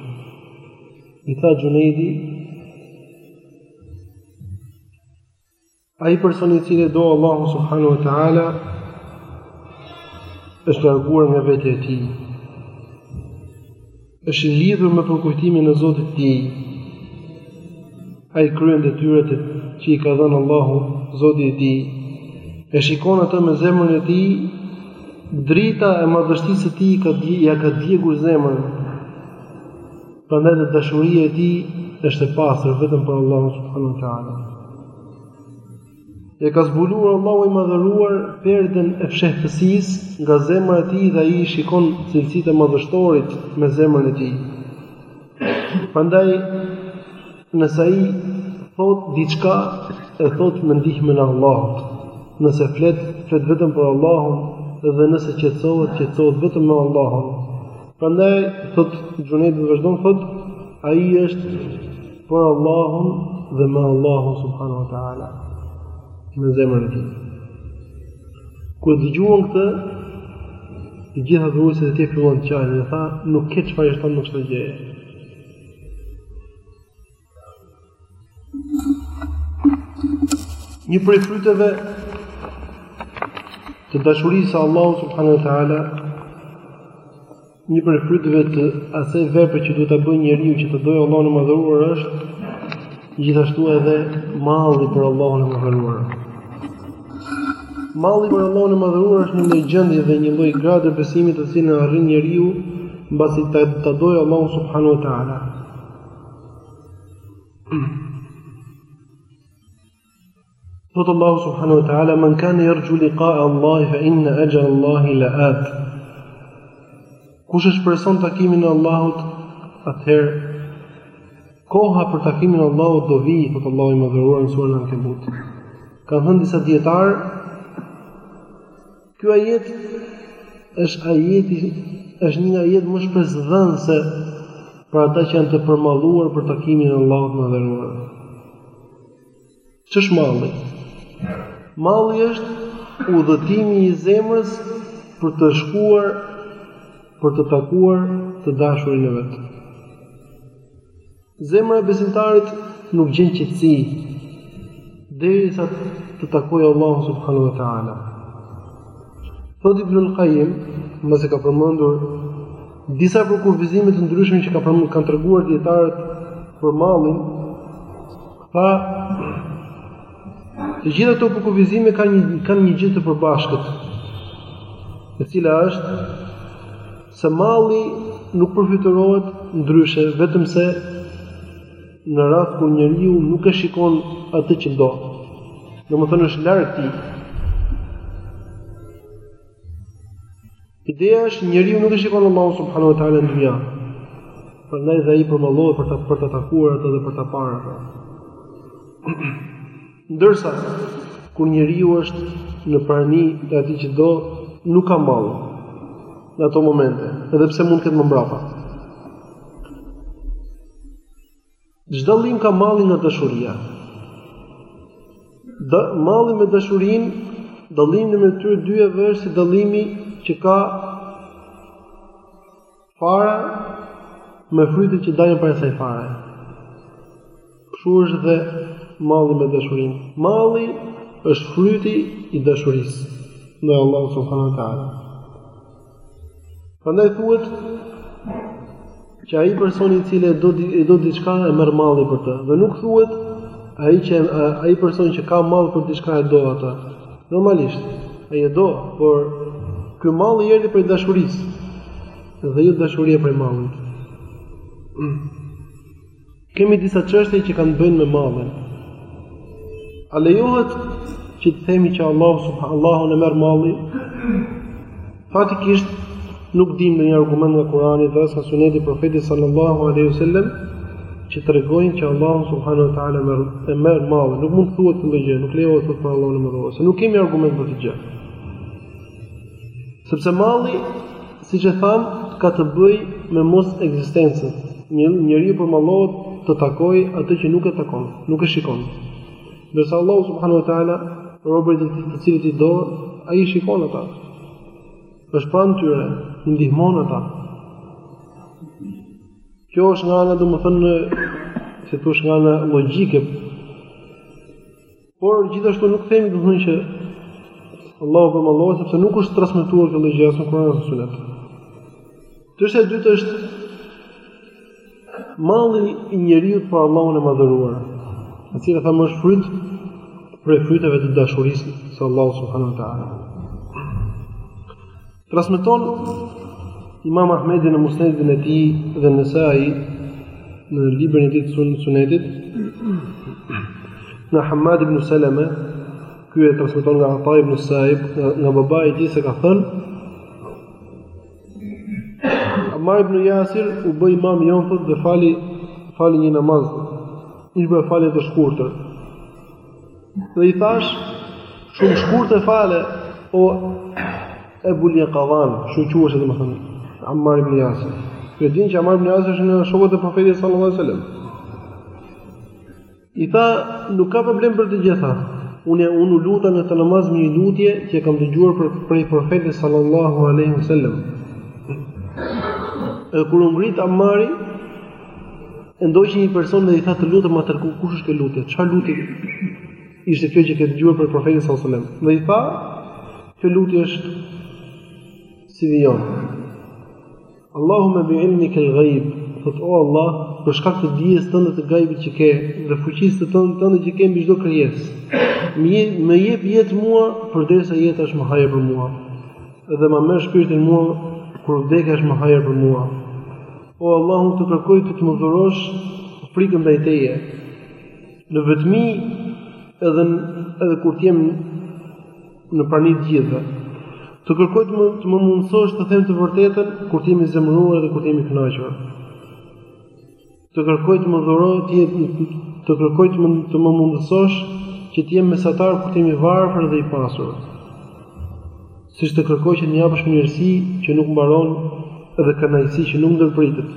I tha Xhunejdi, Ai personi i cili do Allahun subhanahu wa taala është larguar nga vetja e tij. Është i lidhur me përkujtimin e Zotit të tij. Ai kryen detyrat që i ka dhënë Allahu, Zoti i tij. E shikon atë me zemrën e tij, drita e madhështisë së tij ka ja ka djegur zemrën. Prandaj dhe dashuria e tij është e pastër vetëm për Allahun subhanahu wa taala. E ka zbuluar Allahu i madhëruar perden e fshehtësisë nga zemra e tij dhe ai i shikon cilësitë e madhështorit me zemrën e tij. Prandaj Nëse ai thotë diçka, e thotë me ndihmën e Allahut. Nëse flet, flet vetëm për Allahun dhe nëse qetësohet, qetësohet vetëm me Allahun. Prandaj, thotë Xhunejdi dhe vazhdon thotë, ai është për Allahun dhe me Allahun subhanahu wa taala. Në zemrën e tij. Kur e dëgjuan këtë, të gjithë adhuruesit e tij filluan të qajnë dhe thanë, nuk ke çfarë të shtosh në këtë gjë. Një prej fryteve të dashurisë së Allahut subhanahu wa taala, një prej fryteve të asaj vepre që duhet ta bëjë njeriu që të dojë Allahun e madhëruar është gjithashtu edhe malli për Allahun e madhëruar. Malli për Allahun e Madhëruar është një lloj gjendje dhe një lloj grade besimi të cilën e arrin njeriu mbasi ta ta dojë Allahun subhanahu wa taala. Thot Allahu subhanahu wa taala men kana yarju liqa Allahi fa inna ajala Allahi la'at. Kush e shpreson takimin e Allahut, atëherë Koha për takimin e Allahut do vijë, thotë Allahu i Madhëruar në Surën Al-Ankabut. Kanë thënë disa dietarë, ky ajet është, ajeti është një nga ajetet më shpresëdhënëse për ata që janë të përmalluar për takimin e Allahut të Madhëruar. Ç'është malli? Malli është udhëtimi i zemrës për të shkuar për të takuar të dashurin e vet. Zemra e besimtarit nuk gjen qetësi derisa të takojë Allahun subhanahu wa taala. Thot Ibn al-Qayyim, mbasi ka përmendur disa përkufizime të ndryshme që ka kanë treguar dietarët për mallin, Pra, të gjitha këto përkufizime kanë një kanë një gjë të përbashkët, e cila është se malli nuk përfytyrohet ndryshe vetëm se në rast kur njeriu nuk e shikon atë që do. Domethënë është larg tij. Ideja është njeriu nuk e shikon Allahun subhanahu wa taala në dynja. Prandaj dhe ai përmallohet për ta për ta takuar atë dhe për ta parë atë. Ndërsa kur njeriu është në prani të atij që do, nuk ka mall në ato momente, edhe pse mund të ketë më mbrapa. Ç'dallim ka mallin nga dashuria. Dë, malli me dashurinë, dallimi mes tyre dyjave është si dallimi që ka fara me frytet që dalin prej asaj fare. Kështu është dhe malli me dashurinë. Malli është fryti i dashurisë ndaj Allahut subhanahu wa taala. Prandaj thuhet që ai personi i cili do i do diçka e merr malli për të dhe nuk thuhet ai që ai person që ka mall për diçka e do atë. Normalisht, ai e do, por ky mall i erdhi prej dashurisë dhe jo dashuria prej mallit. Kemi disa çështje që kanë të bëjnë me mallin. A lejohet që të themi që Allahu subhanallahu e merr malli? Faktikisht nuk dim ndonjë argument nga Kurani dhe as nga Suneti i Profetit sallallahu alaihi wasallam që tregojnë që Allahu subhanahu wa taala merr e merr malli. Nuk mund të thuhet kjo gjë, nuk lejohet të thuhet për Allahun e madhëruar, se nuk kemi argument për këtë gjë. Sepse malli, siç e thamë, ka të bëjë me mosekzistencën. Një njeriu përmallohet të takojë atë që nuk e takon, nuk e shikon. Ndërsa Allahu subhanahu wa taala, robërit e tij të cilët i do, ai i shikon ata. Është pranë tyre, i ndihmon ata. Kjo është nga ana, domethënë, si të thuash nga ana logjike. Por gjithashtu nuk themi domethënë që Allahu përmallohet sepse nuk është transmetuar kjo gjë as në Kur'an as në Sunet. Çështja e dytë është malli i njeriu për Allahun e madhëruar, e cila thamë është fryt prej fryteve të dashurisë së Allahut subhanuhu teala. Transmeton Imam Ahmedi në Musnedin e tij dhe Nesai në librin e tij të Sunetit nga Hamad ibn Salama ky e transmeton nga Ata ibn Sa'ib nga babai i tij se ka thënë Ammar ibn Yasir u bë imam i joni dhe fali fali një namaz. Dhe bëri falje të shkurtër. Dhe i thash, shumë shkurt e fale, o Ebul Jekdhan, shumë që është domethënë, Ammar ibn Jasir. E dini që Ammar ibn Jasir është nga shokët e profetit sallallahu alaihi wasallam. I tha, nuk ka problem për të gjitha. Unë unë u luta në këtë namaz me një lutje që e kam dëgjuar prej profetit sallallahu alaihi wasallam. Edhe kur u ngrit Ammari, E ndoqi një person dhe i tha të lutem ma trego kush është kjo lutje, çfarë lutje ishte kjo që ke dëgjuar prej profetit sallallahu alajhi wasallam. Dhe i tha, kjo lutje është si vijon. Allahumma bi ilmika al-ghaib, thot o Allah, për shkak të dijes tënde të gajbit që ke dhe fuqisë të tënde tënde që ke mbi çdo krijesë. Më jep më jep jetë mua përderisa jeta është më hajër për mua. Dhe më merr shpirtin mua kur vdekja është më hajër për mua. O Allah, unë të kërkoj të të më dhurosh frikën ndaj Teje, në vetmi edhe, edhe kur të jem në prani të gjithëve. Të kërkoj të më, të më mundësosh të them të vërtetën kur të jem i zemëruar dhe kur të jem i kënaqur. Të kërkoj të më dhuroj të jetë të kërkoj të më, të më mundësosh që të jem mesatar kur të jem i varfër dhe i pasur. Siç të kërkoj që të më japësh mirësi që nuk mbaron dhe kënaqësi që nuk ndërpritet.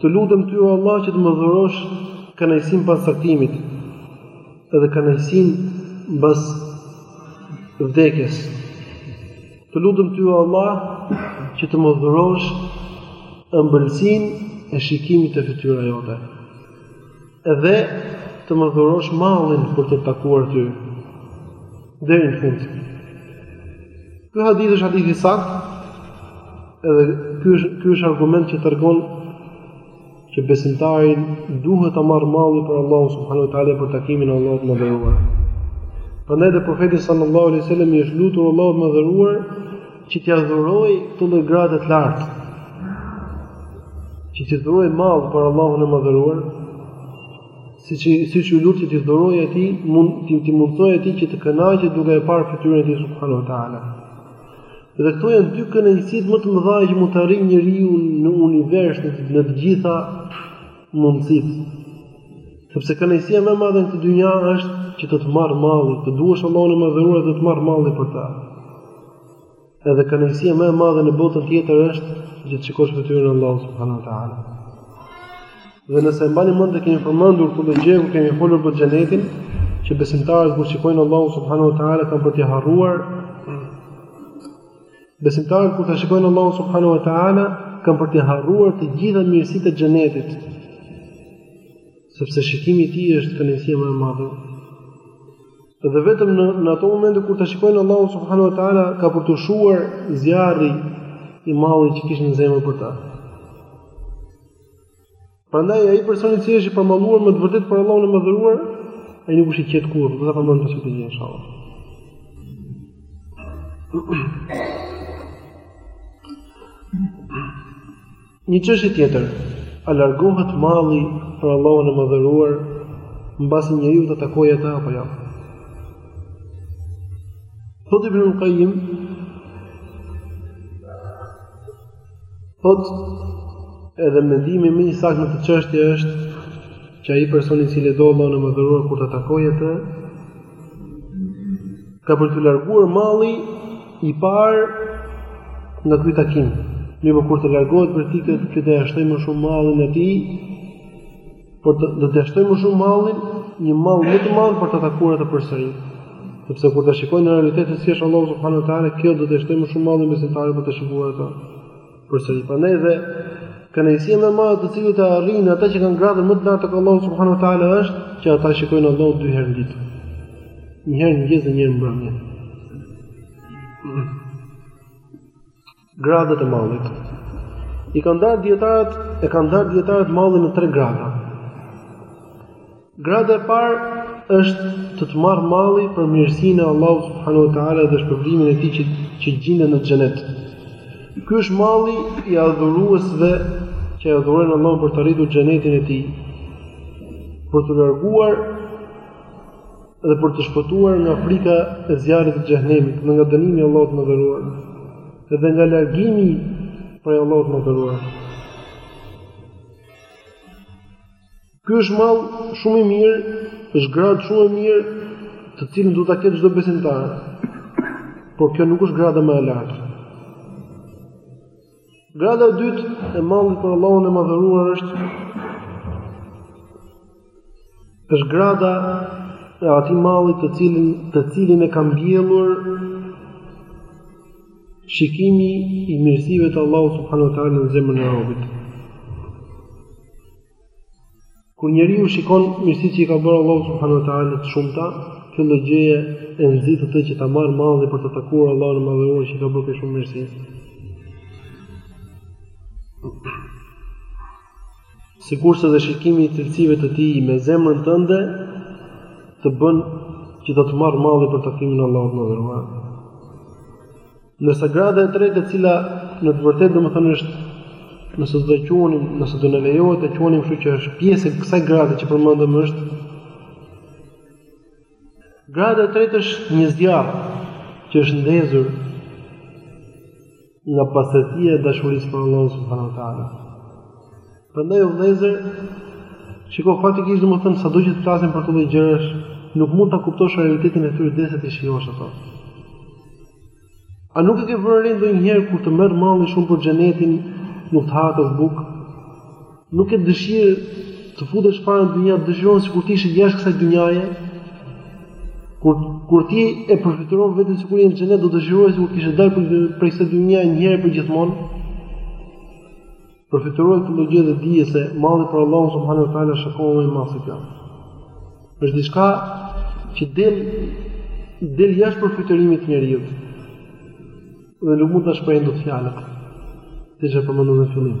Të lutem Ty, o Allah, që të më dhurosh kënaqësinë pas caktimit dhe kënaqësinë mbas vdekjes. Të lutem Ty, o Allah, që të më dhurosh ëmbëlsinë e shikimit të fytyrës Jote. Dhe të më dhurosh mallin për të takuar ty. Deri në fund. Ky hadith është hadith i saktë. Edhe ky është ky është argument që tregon që besimtari duhet ta marrë malli për Allahun subhanuhu teala për takimin e Allahut të madhëruar. Prandaj dhe profeti sallallahu alaihi wasallam i është lutur Allahut të madhëruar që t'ia dhurojë këto lloj grade të larta, që t'i dhurojë mall për Allahun e Madhëruar, siç i siç iu lut t'i dhurojë atij, mund t'i t'i mundësojë atij që të kënaqet duke e parë fytyrën e tij subhanahu wa taala. Dhe këto janë dy kënaqësitë më të mëdha që mund të arrijë njeriu në univers në, në të gjitha mundësitë. Sepse kënaqësia më e madhe në këtë dynja është që të të marrë malli, të duash Allahun e Madhëruar dhe të marrë malli për ta. Edhe kënaqësia më e madhe në botën tjetër është që të shikosh fytyrën e Allahut subhanahu wa taala. Dhe nëse e mbani mend e kemi përmendur këtë gjë, kur kemi folur për xhenetin, që besimtarët kur shikojnë Allahun subhanahu wa taala kanë për të harruar Besimtarët kur ta shikojnë Allahun subhanahu wa taala kanë për t'i harruar të gjitha mirësitë e xhenetit. Sepse shikimi i tij është kënaqësia më e madhe. Dhe vetëm në në ato momente kur ta shikojnë Allahu subhanahu wa taala ka për t'u shuar zjarri i mallit që kishin në zemër për ta. Prandaj ai personi i cili është i përmalluar me të vërtetë për Allahun e Madhëruar, ai nuk është i qetë kurrë, do ta përmend pas këtë gjë inshallah. Një çështje tjetër, A largohet malli për Allahun e Madhëruar mbasi njeriu ta takojë atë apo jo? Thotë Ibnul Kajim, thotë edhe mendimi më i saktë në këtë çështje është që ai person i cili do Allahun e Madhëruar kur ta takojë atë, Ka për t'u larguar malli i parë nga ky takim. Mirëpo kur të largohet për ti këtë që t'ia shtojë më shumë mallin e tij, por do t'ia shtojë më shumë mallin, një mall më të madh për ta takuar atë përsëri. Sepse kur ta shikojë në realitet se si është Allahu subhanahu wa taala, kjo do t'ia shtojë më shumë mallin besimtarit për ta shikuar atë. përsëri. Prandaj dhe kënaqësia më e madhe të cilën e arrijnë ata që kanë gradën më të lartë tek Allahu subhanahu wa taala është që ata shikojnë Allahun dy herë në ditë. Një herë në mëngjes dhe një herë në mbrëmje. Gradat e mallit. I kanë ndarë dietarët, e kanë ndarë dietarët mallin në tre grada. Grada e parë është të të marrë malli për mirësinë e Allahut subhanahu wa taala dhe shpërblimin e tij që që gjindet në xhenet. Ky është malli i adhuruesve që e adhurojnë Allahun për të arritur xhenetin e tij. Për t'u larguar dhe për t'u shpëtuar nga frika e zjarrit të xhehenemit, nga dënimi i Allahut të Madhëruar, dhe nga largimi prej Allahut të Madhëruar. Ky është mall shumë i mirë, është gradë shumë e mirë, të cilën duhet ta ketë çdo besimtar. Por kjo nuk është grada më e lartë. Grada e dytë e mallit për Allahun e madhëruar është është grada e atij malli të cilin të cilin e ka mbjellur shikimi i mirësive të Allahut subhanuhu teala në zemrën e robit. Kur njeriu shikon mirësitë që ia ka bërë Allahu subhanahu wa taala të shumta, kjo lloj ndjenje e nxit atë që ta marrë malli për të takuar Allahun e Madhëruar që i ka bërë kaq shumë mirësi. Sikurse dhe shikimi i cilësive të tij me zemrën tënde të bën që të të marrë malli për takimin e Allahut të Madhëruar. Ndërsa grada e tretë e cila në të vërtetë domethënë është nëse do ta quanim, nëse do na lejohet ta quanim kështu që është pjesë e kësaj grade që përmendëm është Grada e tretë është një zjarr që është ndezur nga pastërtia e dashurisë për Allahun subhanuhu wa taala. Prandaj o vëllezër, shiko faktikisht domethënë sado që të flasim për këto gjëra, nuk mund ta kuptosh realitetin e tyre derisa t'i shijosh ato. A nuk e ke vënë re ndonjëherë kur të merr malli shumë për xhenetin nuk të hahet as bukë? Nuk ke dëshirë të futesh fare në dynja, dëshiron sikur të ishe jashtë kësaj dynjaje? Kur kur ti e përfytyron veten sikur je në xhenet do dëshiroje sikur të kishe dalë prej kësaj dynjaje një herë e përgjithmonë? Përfytyro këtë lloj gjëje dhe dije se malli për Allahun subhanahu wa taala është akoma më i madh se kjo. Është diçka që del del jashtë përfytërimit të njeriu. Dhe nuk mund ta shprehin dot fjalët. Siç e përmendëm në fillim.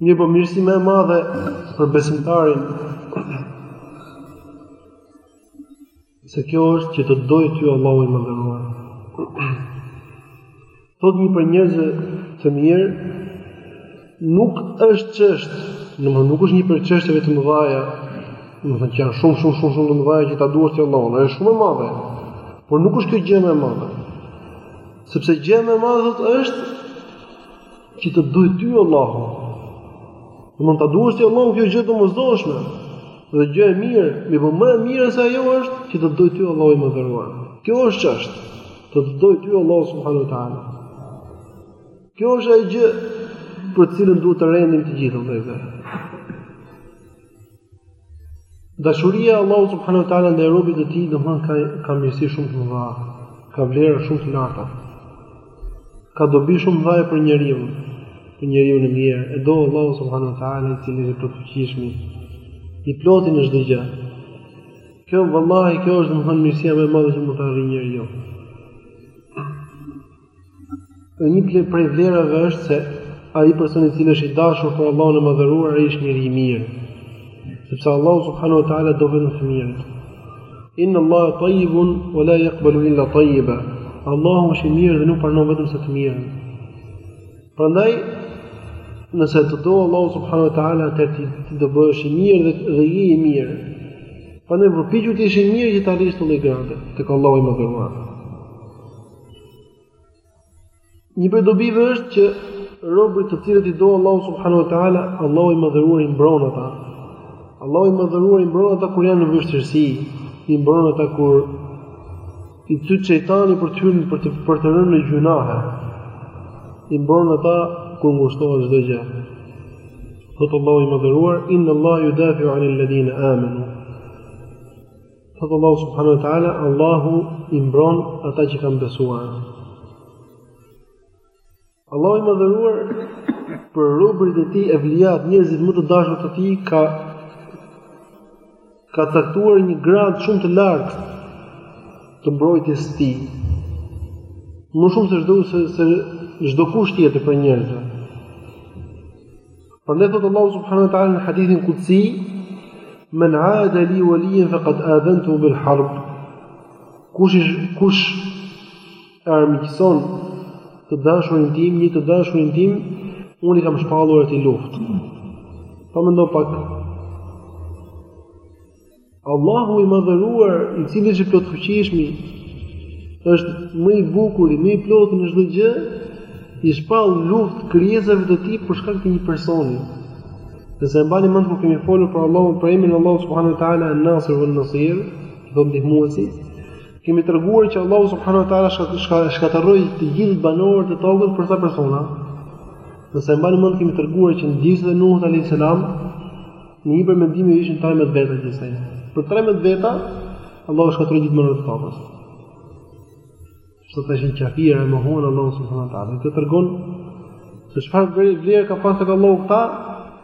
Mirëpo mirësi më e madhe për besimtarin se kjo është që të dojë ty Allahu i Madhëruar. Thotë një prej njerëzve të mirë, nuk është çështje, domethënë nuk është një prej çështjeve të mëdhaja, domethënë që janë shumë, shumë, shumë, shumë të mëdhaja që ta duash ti Allahun, është shumë e madhe, por nuk është kjo gjëja më e madhe, sepse gjëja më e madhe është Që të dojë ty Allahu. Domethënë ta duash ti Allahun kjo gjë e domosdoshme. Dhe gjë e mirë, mirëpo më e mirë se ajo është, që të dojë ty Allahu i Madhëruar. Kjo është çështja, të të dojë ty Allahu subhanu wa ta'ala. Kjo është ajo gjë për të cilën duhet të rendim të gjithë, vëllezër. Dashuria e Allahut subhanahu wa taala ndaj robit të tij domethënë ka ka mirësi shumë të mëdha, ka vlera shumë të larta. Ka dobi shumë të mëdha për njeriun, për njeriun e mirë, e do Allahu subhanahu wa taala i cili është i plotfuqishmi. I ploti në çdo gjë. Kjo vallahi kjo është domethënë mirësia më e madhe që mund ta arrijë njeriu. Dhe një prej vlerave është se ai person i cili është i dashur për Allahun e Madhëruar, ai është njeri i mirë. Sepse Allahu subhanahu wa taala do vetëm të mirët. Inna Allaha tayyibun wa la yaqbalu illa tayyiba. Allahu është i mirë dhe nuk pranon vetëm se të mirën. Prandaj nëse të do Allahu subhanahu wa taala atëherë ti do bëhesh i mirë dhe dhe je i mirë. Prandaj përpiqu të jesh i mirë që ta arrish këtë lloj grade tek Allahu i Madhëruar. Një prej dobive është që robërit të cilët i do Allahu subhanahu wa taala, Allahu i madhëruar i mbron ata. Allahu i madhëruar i mbron ata kur janë në vështirësi, i mbron ata kur i cyt shejtani për të për të për të rënë në gjynahe. I mbron ata kur ngushtohet çdo gjë. Thotë Allahu i madhëruar, inna Allaha yudafi'u 'anil ladhina amanu. Thotë Allahu subhanahu wa taala, Allahu i mbron ata që kanë besuar. Allahu i madhëruar për robërit e tij evliat, njerëzit më të dashur të tij ka ka caktuar një gradë shumë të lartë të mbrojtjes së tij. Më shumë se çdo se çdokush tjetër prej njerëzve. Prandaj thotë Allahu subhanahu wa taala në hadithin kudsi, "Men aada li waliyan faqad adhantuhu bil harb." Kush kush e armiqëson të dashurin tim, një të dashurin tim, unë i kam shpallur atij luftë. Pa mendo pak Allahu i Madhëruar, i Cili është i Plotfuqishmi, është më i Bukuri, më i Ploti në çdo gjë, i shpall luftë krijesave të Tij për shkak të një personi. Nëse e mbani mend kur kemi folur për Allahun, për emrin e Allahut subhanahu wa taala An-Nasir wa An-Nasir, do thotë ndihmuesi, kemi treguar që Allahu subhanahu wa taala shkatërroi të gjithë banorët e tokës për sa persona. Nëse e mbani mend kemi treguar që në anijen e Nuhut alayhis salam Në një prej mendimeve ishin 13 veta gjithsej. Për 13 veta Allahu shkatërroi gjithë banorët e tokës. Se ata ishin qafira e mohuan Allahun subhanahu teala. Kjo tregon se çfarë vlere kanë pas tek Allahu këta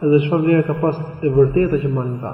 dhe çfarë vlere ka pas e vërteta që mbanin këta.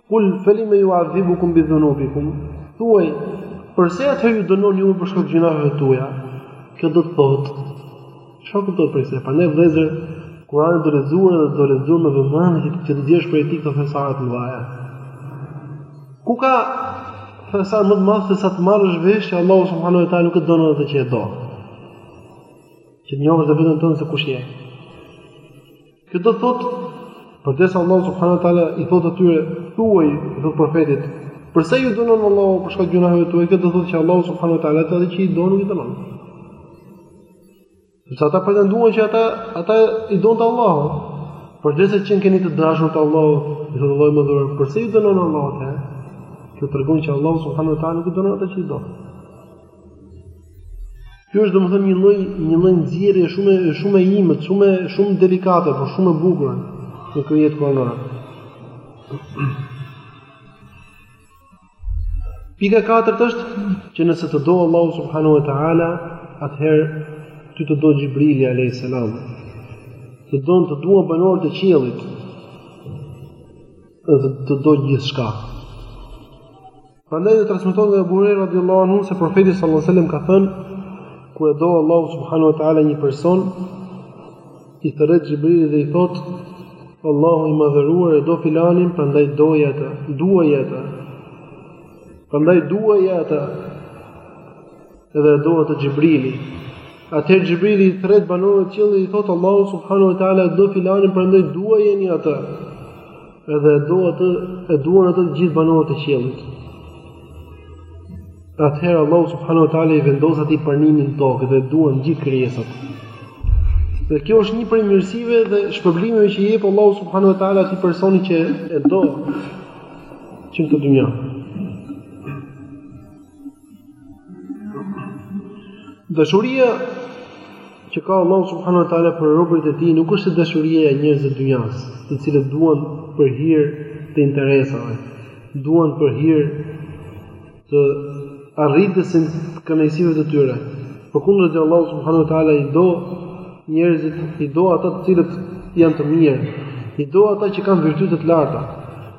Kul felime juadhibukum bi dhunubikum, thuaj, përse atëherë ju dënon ju për shkak gjynaheve tuaja, kjo do të thotë, që për të përse, prandaj vëllezër, Kurani do lexuar dhe do lexuar me vëmendje, që të nxjerrësh prej tij këto thesare të mëdha. Ku ka thesar më të madh, se sa të marrësh vesh, që Allahu subhanahu wa taala nuk e dënon atë që e do. Që të njohësh dhe veten tënde se kush je. Kjo do të thotë përderisa Allahu subhanahu wa taala i thotë atyre thuaj i thotë profetit përse ju dënon Allahu për shkak të gjynaheve tuaja kjo do të thotë që Allahu subhanahu wa taala atë që i don nuk i dënon sepse ata pretenduan që ata ata i donte Allahu përderisa qenkeni të dashur te Allahu i thotë Allahu i Madhëruar përse ju dënon Allahu atëherë kjo tregon që Allahu subhanahu wa taala nuk i dënon ata që i don Kjo është domethënë një lloj një lloj nxjerrje shumë shumë e imët, shumë shumë delikate, por shumë e bukur në këtë ajet kuranor. Pika e katërt është që nëse të do Allahu subhanahu wa taala, atëherë ty të do Xhibrili alayhis salam. Të don të duan banorët e qiellit. Dhe të do gjithçka. Prandaj dhe transmetohet nga Ebu Hurajra radhiyallahu anhu se profeti sallallahu alaihi wasallam ka thënë kur e do Allahu subhanahu wa taala një person i thërret Xhibrilit dhe i thotë Allahu i madhëruar e do filanin prandaj doje atë duaje atë prandaj duaje atë edhe e do atë Xhibrili atëherë Xhibrili i thërret banorëve të qiellit dhe i thotë Allahu subhanahu wa taala e do filanin prandaj duajeni atë Edhe e do atë, e duan atë të gjithë banorët e qiellit. Atëherë Allahu subhanahu wa taala i vendos atij pranimin në tokë dhe e duan gjithë krijesat. Dhe kjo është një prej mirësive dhe shpërblimeve që i jep Allahu subhanahu wa taala atij personi që e do që në këtë dynja. Dashuria që ka Allahu subhanahu wa taala për robërit e tij nuk është si dashuria e njerëzve të dynjas, të cilët duan për hir të interesave, duan për hir të arritjes së kënaqësive të tyre. Përkundrazi Allahu subhanahu wa taala i do njerëzit, i do ata të cilët janë të mirë, i do ata që kanë virtyte të larta.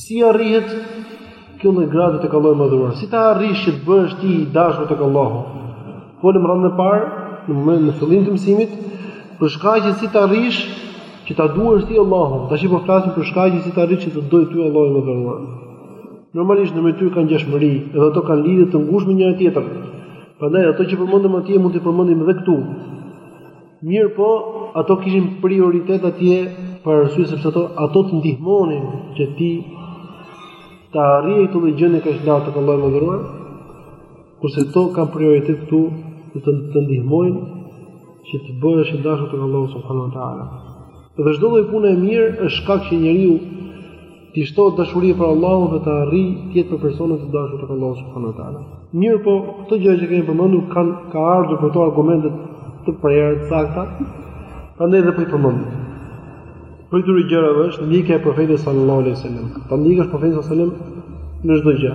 Si arrihet kjo lloj grade tek Allahu i Madhëruar? Si ta arrish që të bëhesh ti i dashur tek Allahu? Folëm rreth më parë, në fillim të mësimit, për shkaqet si ta arrish që ta duash ti Allahun. Tash po flasim për shkaqet si ta arrish që të të dojë ty Allahu i Madhëruar. Normalisht mes tyre kanë ngjashmëri, edhe ato kanë lidhje të ngushtë me njëra tjetrën. Prandaj ato që përmendëm atje mund t'i përmendim edhe këtu. Mirëpo, ato kishin prioritet atje për arsye sepse ato ato të ndihmonin që ti ta arrije këtë gjënë kaq lart tek Allahu i Madhëruar, kurse këto kanë prioritet këtu të të, të ndihmojnë që të bëhesh i dashur tek Allahu subhanahu wa taala. Dhe çdo lloj pune e mirë është shkak që njeriu t'i shtohet dashuria për Allahun dhe të arrij të jetë prej personave të dashur tek Allahu subhanahu wa taala. Mirëpo, këto gjëra që kemi përmendur kanë ka ardhur për to argumente të prera të sakta. Prandaj dhe po i përmend. Prej këtyre gjërave është ndjekja e profetit sallallahu alaihi wasallam. Ta ndjekësh profetin sallallahu alaihi wasallam në çdo gjë.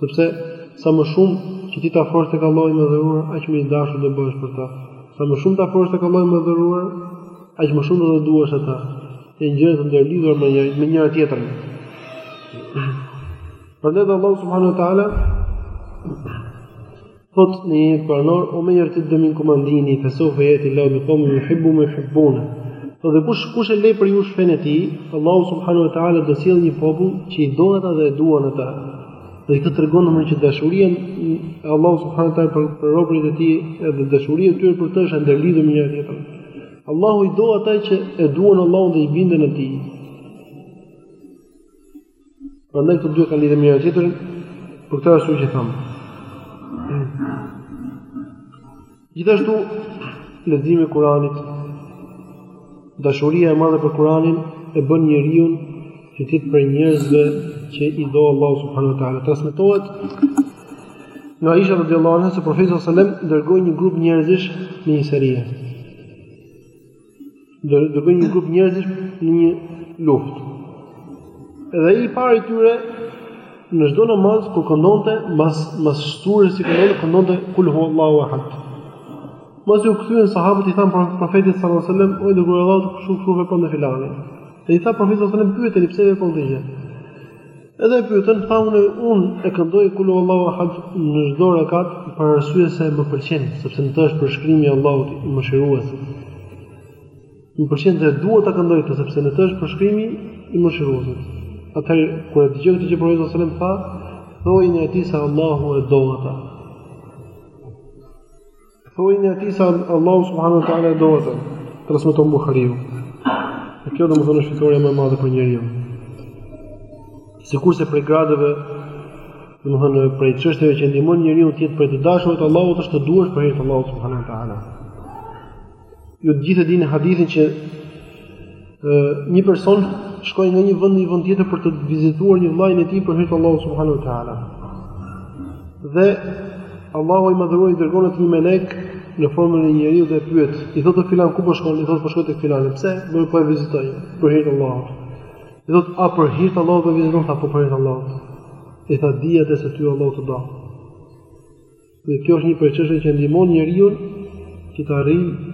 Sepse sa më shumë që ti të afrohesh tek Allahu i Madhëruar, aq më i dashur do bëhesh për të. Sa më shumë të afrohesh tek Allahu i Madhëruar, aq më shumë do ta duash atë. Janë gjëra të ndërlidhura me njëra me njëra tjetrën. Prandaj Allahu subhanahu wa taala Thotë në një kuranor, men jertedde minkum an dinihi, fesevfe jetillahu bi kaumin juhibbuhum ve juhibbuneh. Thotë dhe kush, kush e lë prej jush fenë e tij, Allahu subhanu e ta'ala do sjellë një popull që i do ata dhe e duan ata. Dhe kjo tregon domethënë që dashuria e Allahu subhanu e ta'ala për, për robrit e tij, edhe dashuria e tyre për të është e ndërlidhur me njëra tjetrën. Allahu i do ata që e duan Allahun dhe i binden atij. Prandaj këto dy kanë lidhje me njëra tjetrën, për këtë arsye që thamë. Gjithashtu leximi i Kuranit, dashuria e madhe për Kuranin e bën njeriun të jetë prej njerëzve që i do Allahu subhanahu wa taala. Transmetohet nga Aisha radhiyallahu anha se profeti sallallahu alaihi wasallam dërgoi një grup njerëzish në një serie. Domethënë një grup njerëzish në një luftë. Edhe ai i pari i tyre në çdo namaz kur këndonte mbas mbas sures që këndonte këndonte kul hu Allahu ahad. Mbasi u kthyen sahabët i thanë profetit sallallahu alajhi wasallam, "O i Dërguar i Allahut, kështu vepron filani." Dhe i tha profeti sallallahu alajhi wasallam, "Pyeteni pse vepron këtë gjë." Edhe e pyetën, tha unë unë e këndoj kul huwallahu ahad në çdo rekat për arsye se më pëlqen, sepse në të është përshkrimi i Allahut i mëshiruesit. Më pëlqen dhe dua ta këndoj këtë sepse në të është përshkrimi i mëshiruesit. Atëherë kur e dëgjoi këtë gjë profeti sallallahu alajhi wasallam tha, thojini atij se Allahu e do atë. Thojini atij se Allahu subhanahu wa taala e do atë. Transmeton Buhariu. E kjo domethënë është fitorja më e madhe për njeriun. Sikurse prej gradëve, domethënë prej çështjeve që ndihmojnë njeriun të jetë prej të dashurve të Allahut është të duash për hir të Allahut subhanahu wa taala. Ju të gjithë e dini hadithin që një person shkoi nga një vend në një vend tjetër për të vizituar një vëllain e tij për hir të Allahut subhanuhu teala. Dhe Allahu i Madhëruar i dërgon atij një melek në formën e një njeriu dhe e pyet, i thotë filan ku po shkon? I thotë po shkoj tek filani. Pse? Thotë po e vizitoj për hir të Allahut. I thotë a për hir të Allahut ti po e viziton apo për hir të Allahut? I thotë dije se ty Allahu të do. Dhe kjo është një prej çështjeve që ndihmon njeriun që të arrijë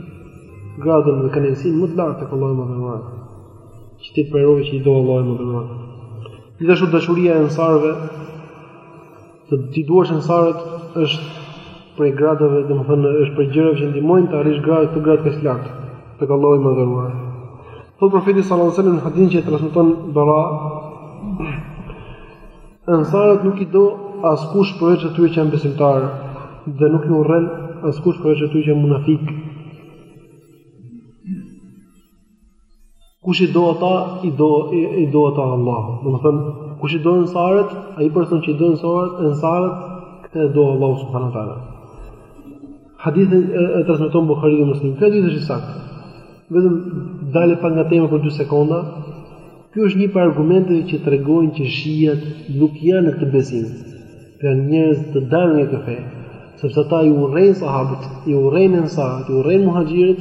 gradën e kënaqësisë më të lartë tek Allahu i Madhëruar. Që të jetë prej atyre që i do Allahu i Madhëruar. Gjithashtu dashuria e ansarëve që ti duash ansarët është prej gradave, domethënë është prej gjërave që ndihmojnë të arrish gradë të gradë të lartë tek Allahu i Madhëruar. Thotë profeti sallallahu alajhi wasallam në hadithin që transmeton Bara Ensarët nuk i do askush përveç atyre që janë besimtarë dhe nuk i urren askush përveç atyre që janë munafikë. Kush i do ata, i do i, i do ata Allahu. Domethënë, kush i do ensarët, ai person që i do ensarët, ensarët këtë e do Allahu subhanahu wa taala. Hadithin e transmeton Buhariu dhe Muslimi. Ky hadith është i saktë. Vetëm dal pak nga tema për dy sekonda. Ky është një prej argumenteve që tregojnë që shiat nuk janë në këtë besim. Pra janë njerëz të dalë nga kjo fe, sepse ata i urrejnë sahabët, i urrejnë ensarët, i urrejnë muhaxhirët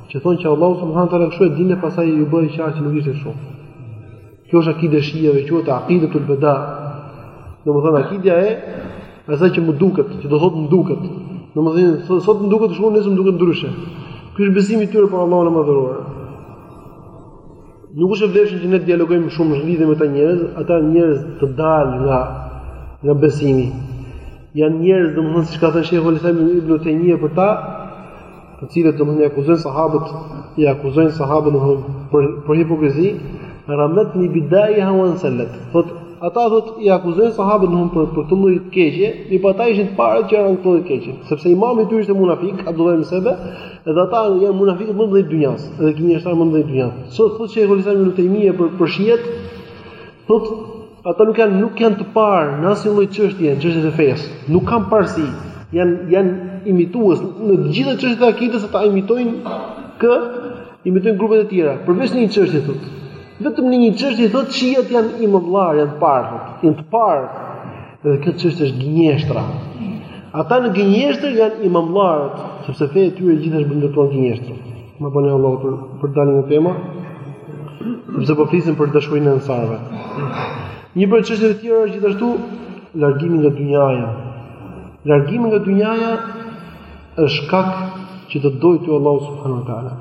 që thonë që Allahu subhanahu wa taala kështu e dinte pastaj iu bë e qartë që nuk ishte kështu. Kjo është akide e shiave, quhet akidetul bada. Domethënë akidja e asaj që më duket, që do thotë më duket. Domethënë sot më duket kështu, nesër më duket ndryshe. Ky është besimi i tyre për Allahun e Madhëruar. Nuk është e vlefshme që ne të dialogojmë shumë në lidhje me këta njerëz, ata janë njerëz të dalë nga nga besimi. Janë njerëz, domethënë siç ka thënë Sheikhul Islam Ibn Taymiyyah për ta, të cilët domethënë i akuzojnë sahabët, i akuzojnë sahabët domethënë për për hipokrizi, rametni bidaiha wansalat. Thot, ata thot i akuzojnë sahabët domethënë për për këtë lloj të keqe, mirëpo ata ishin të parët që ranë në këtë lloj të keqe, sepse imami i tyre ishte munafik, Abdullah ibn Sebe, dhe ata janë munafikët më të mëdhenj të dynjas, edhe gënjeshtarët më të mëdhenj të dynjas. Siç thotë Sheikhul Islam ibn Taymija për për shijet, Thotë, ata nuk janë nuk janë të parë në asnjë lloj çështje, në çështjet e fesë. Nuk kanë parësi. Jan janë imitues në të gjitha çështjet e akidës ata imitojnë kë imitojnë grupet e tjera, përveç në një çështje thotë. Vetëm në një çështje thotë shiat janë imamllar, janë të parë, janë të parë. Dhe kjo çështje është gënjeshtra. Ata në gënjeshtër janë imamllarët, sepse feja e tyre gjithashtu është ndërtuar mbi gënjeshtra. Ma bëni hallall për për daljen nga tema. Sepse po flisim për dashurinë e ansarëve. Një prej çështjeve të tjera është gjithashtu largimi nga dynjaja. Largimi nga dynjaja është shkak që të dojë ty Allahu subhanahu wa taala.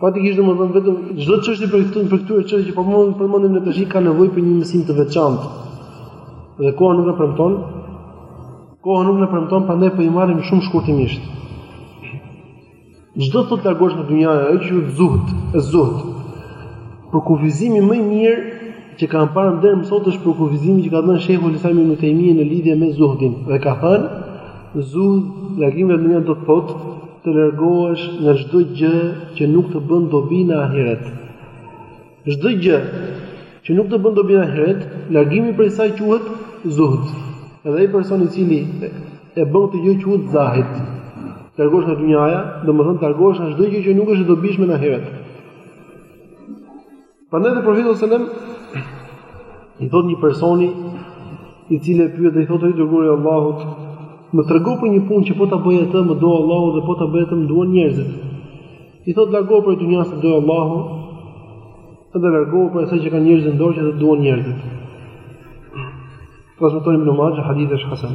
Faktikisht domethënë vetëm çdo çështje për këtë prej këtyre çështjeve që po përmendim ne tash ka nevojë për një mësim të veçantë. Dhe koha nuk na premton. Koha nuk na premton, prandaj po i marrim shumë shkurtimisht. Ç'do thotë largohesh nga dynja, ajo që është zuhd, e zuhd. Përkufizimi më i mirë që kam parë deri më sot është përkufizimi që ka dhënë Shejhul Islam ibn Tejmije në lidhje me zuhdin. Dhe ka thënë, zuhd, largimi nga dynja do të thotë Të largohesh nga çdo gjë që nuk të bën dobi në ahiret. Çdo gjë që nuk të bën dobi në ahiret, largimi prej saj quhet zuhd. Edhe ai person i cili e bën këtë gjë quhet zahid. Të largohesh nga dynja, domethënë të largohesh nga çdo gjë që nuk është e dobishme në ahiret. Prandaj dhe profeti sallallahu alajhi wasallam i thotë një personi i cili e pyet dhe i thotë i dërguari i Allahut, më trego për një punë që po ta bëj atë më do Allahu dhe po ta bëj atë më duan njerëzit. I thotë largohu prej dynjasë të doj Allahu dhe largohu prej asaj që kanë njerëzit në dorë që të duan njerëzit. Transmeton Ibn Maxhe, hadithi është hasen.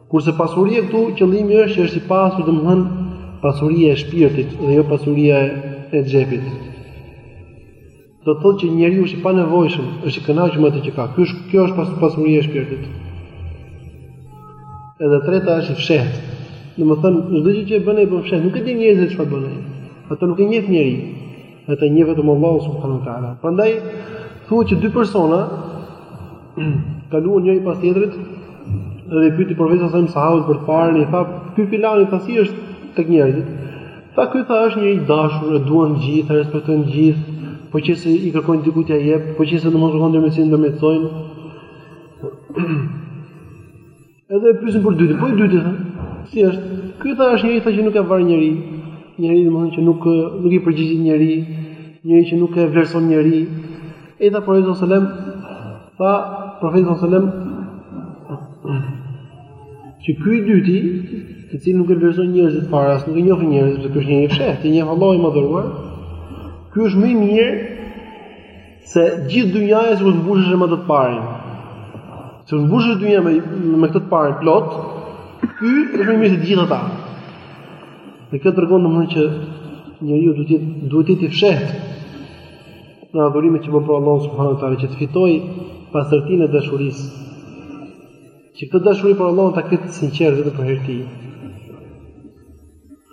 Kurse pasuria këtu qëllimi është që është i pasur, domethënë pasuria e shpirtit dhe jo pasuria e, e xhepit. Do të thotë që njeriu është i panevojshëm, është i kënaqur me atë që ka. Ky është kjo është pasuria e shpirtit. Edhe treta është i fshehtë. Domethënë çdo gjë që bën ai bën fshehtë, nuk e dinë njerëzit çfarë bën ai. Ato nuk e njeh njeri. E njeh vetëm Allahu subhanahu wa taala. Prandaj thuhet që dy persona kaluan njëri pas tjetrit dhe i pyeti profeti sallallahu alajhi wasallam sahabët për të parin, i tha, "Ky filani tha si është tek njerëzit?" Tha, "Ky tha është njeri i dashur, e duan të gjithë, e respektojnë të gjithë, po që se i kërkon dikujt, ia jep, po që se domethënë kërkon ndërmjetësim, ndërmjetësojnë." Edhe i pyeti për të dytin, po i dyti tha, si është? Ky tha është njeri tha që nuk e var njeri, njeri domethënë që nuk nuk i përgjigjet njeri, njeri që nuk e vlerëson njeri. E tha profeti sallallahu alajhi wasallam, tha profeti sallallahu alajhi wasallam që ky i dyti, i cili nuk e vlerësojnë njerëzit fare, as nuk e njohin njerëzit, sepse ky është njeri i fshehtë, e njeh Allahu i madhëruar. Ky është më i mirë Se gjithë dynja sikur të mbusheshe me të të parin. Se të mbusheshe dynja me me këtë të parin plot, ky është më i mirë se të gjithë ata. Dhe kjo tregon domethënë që njeriu duhet të jetë duhet të jetë i fshehtë në adhurimet që bën për Allahun subhanuhu te ala që të fitoj pastërtinë e dashurisë. Që këtë dashuri për Allahun ta ketë të sinqertë vetëm për hir të tij.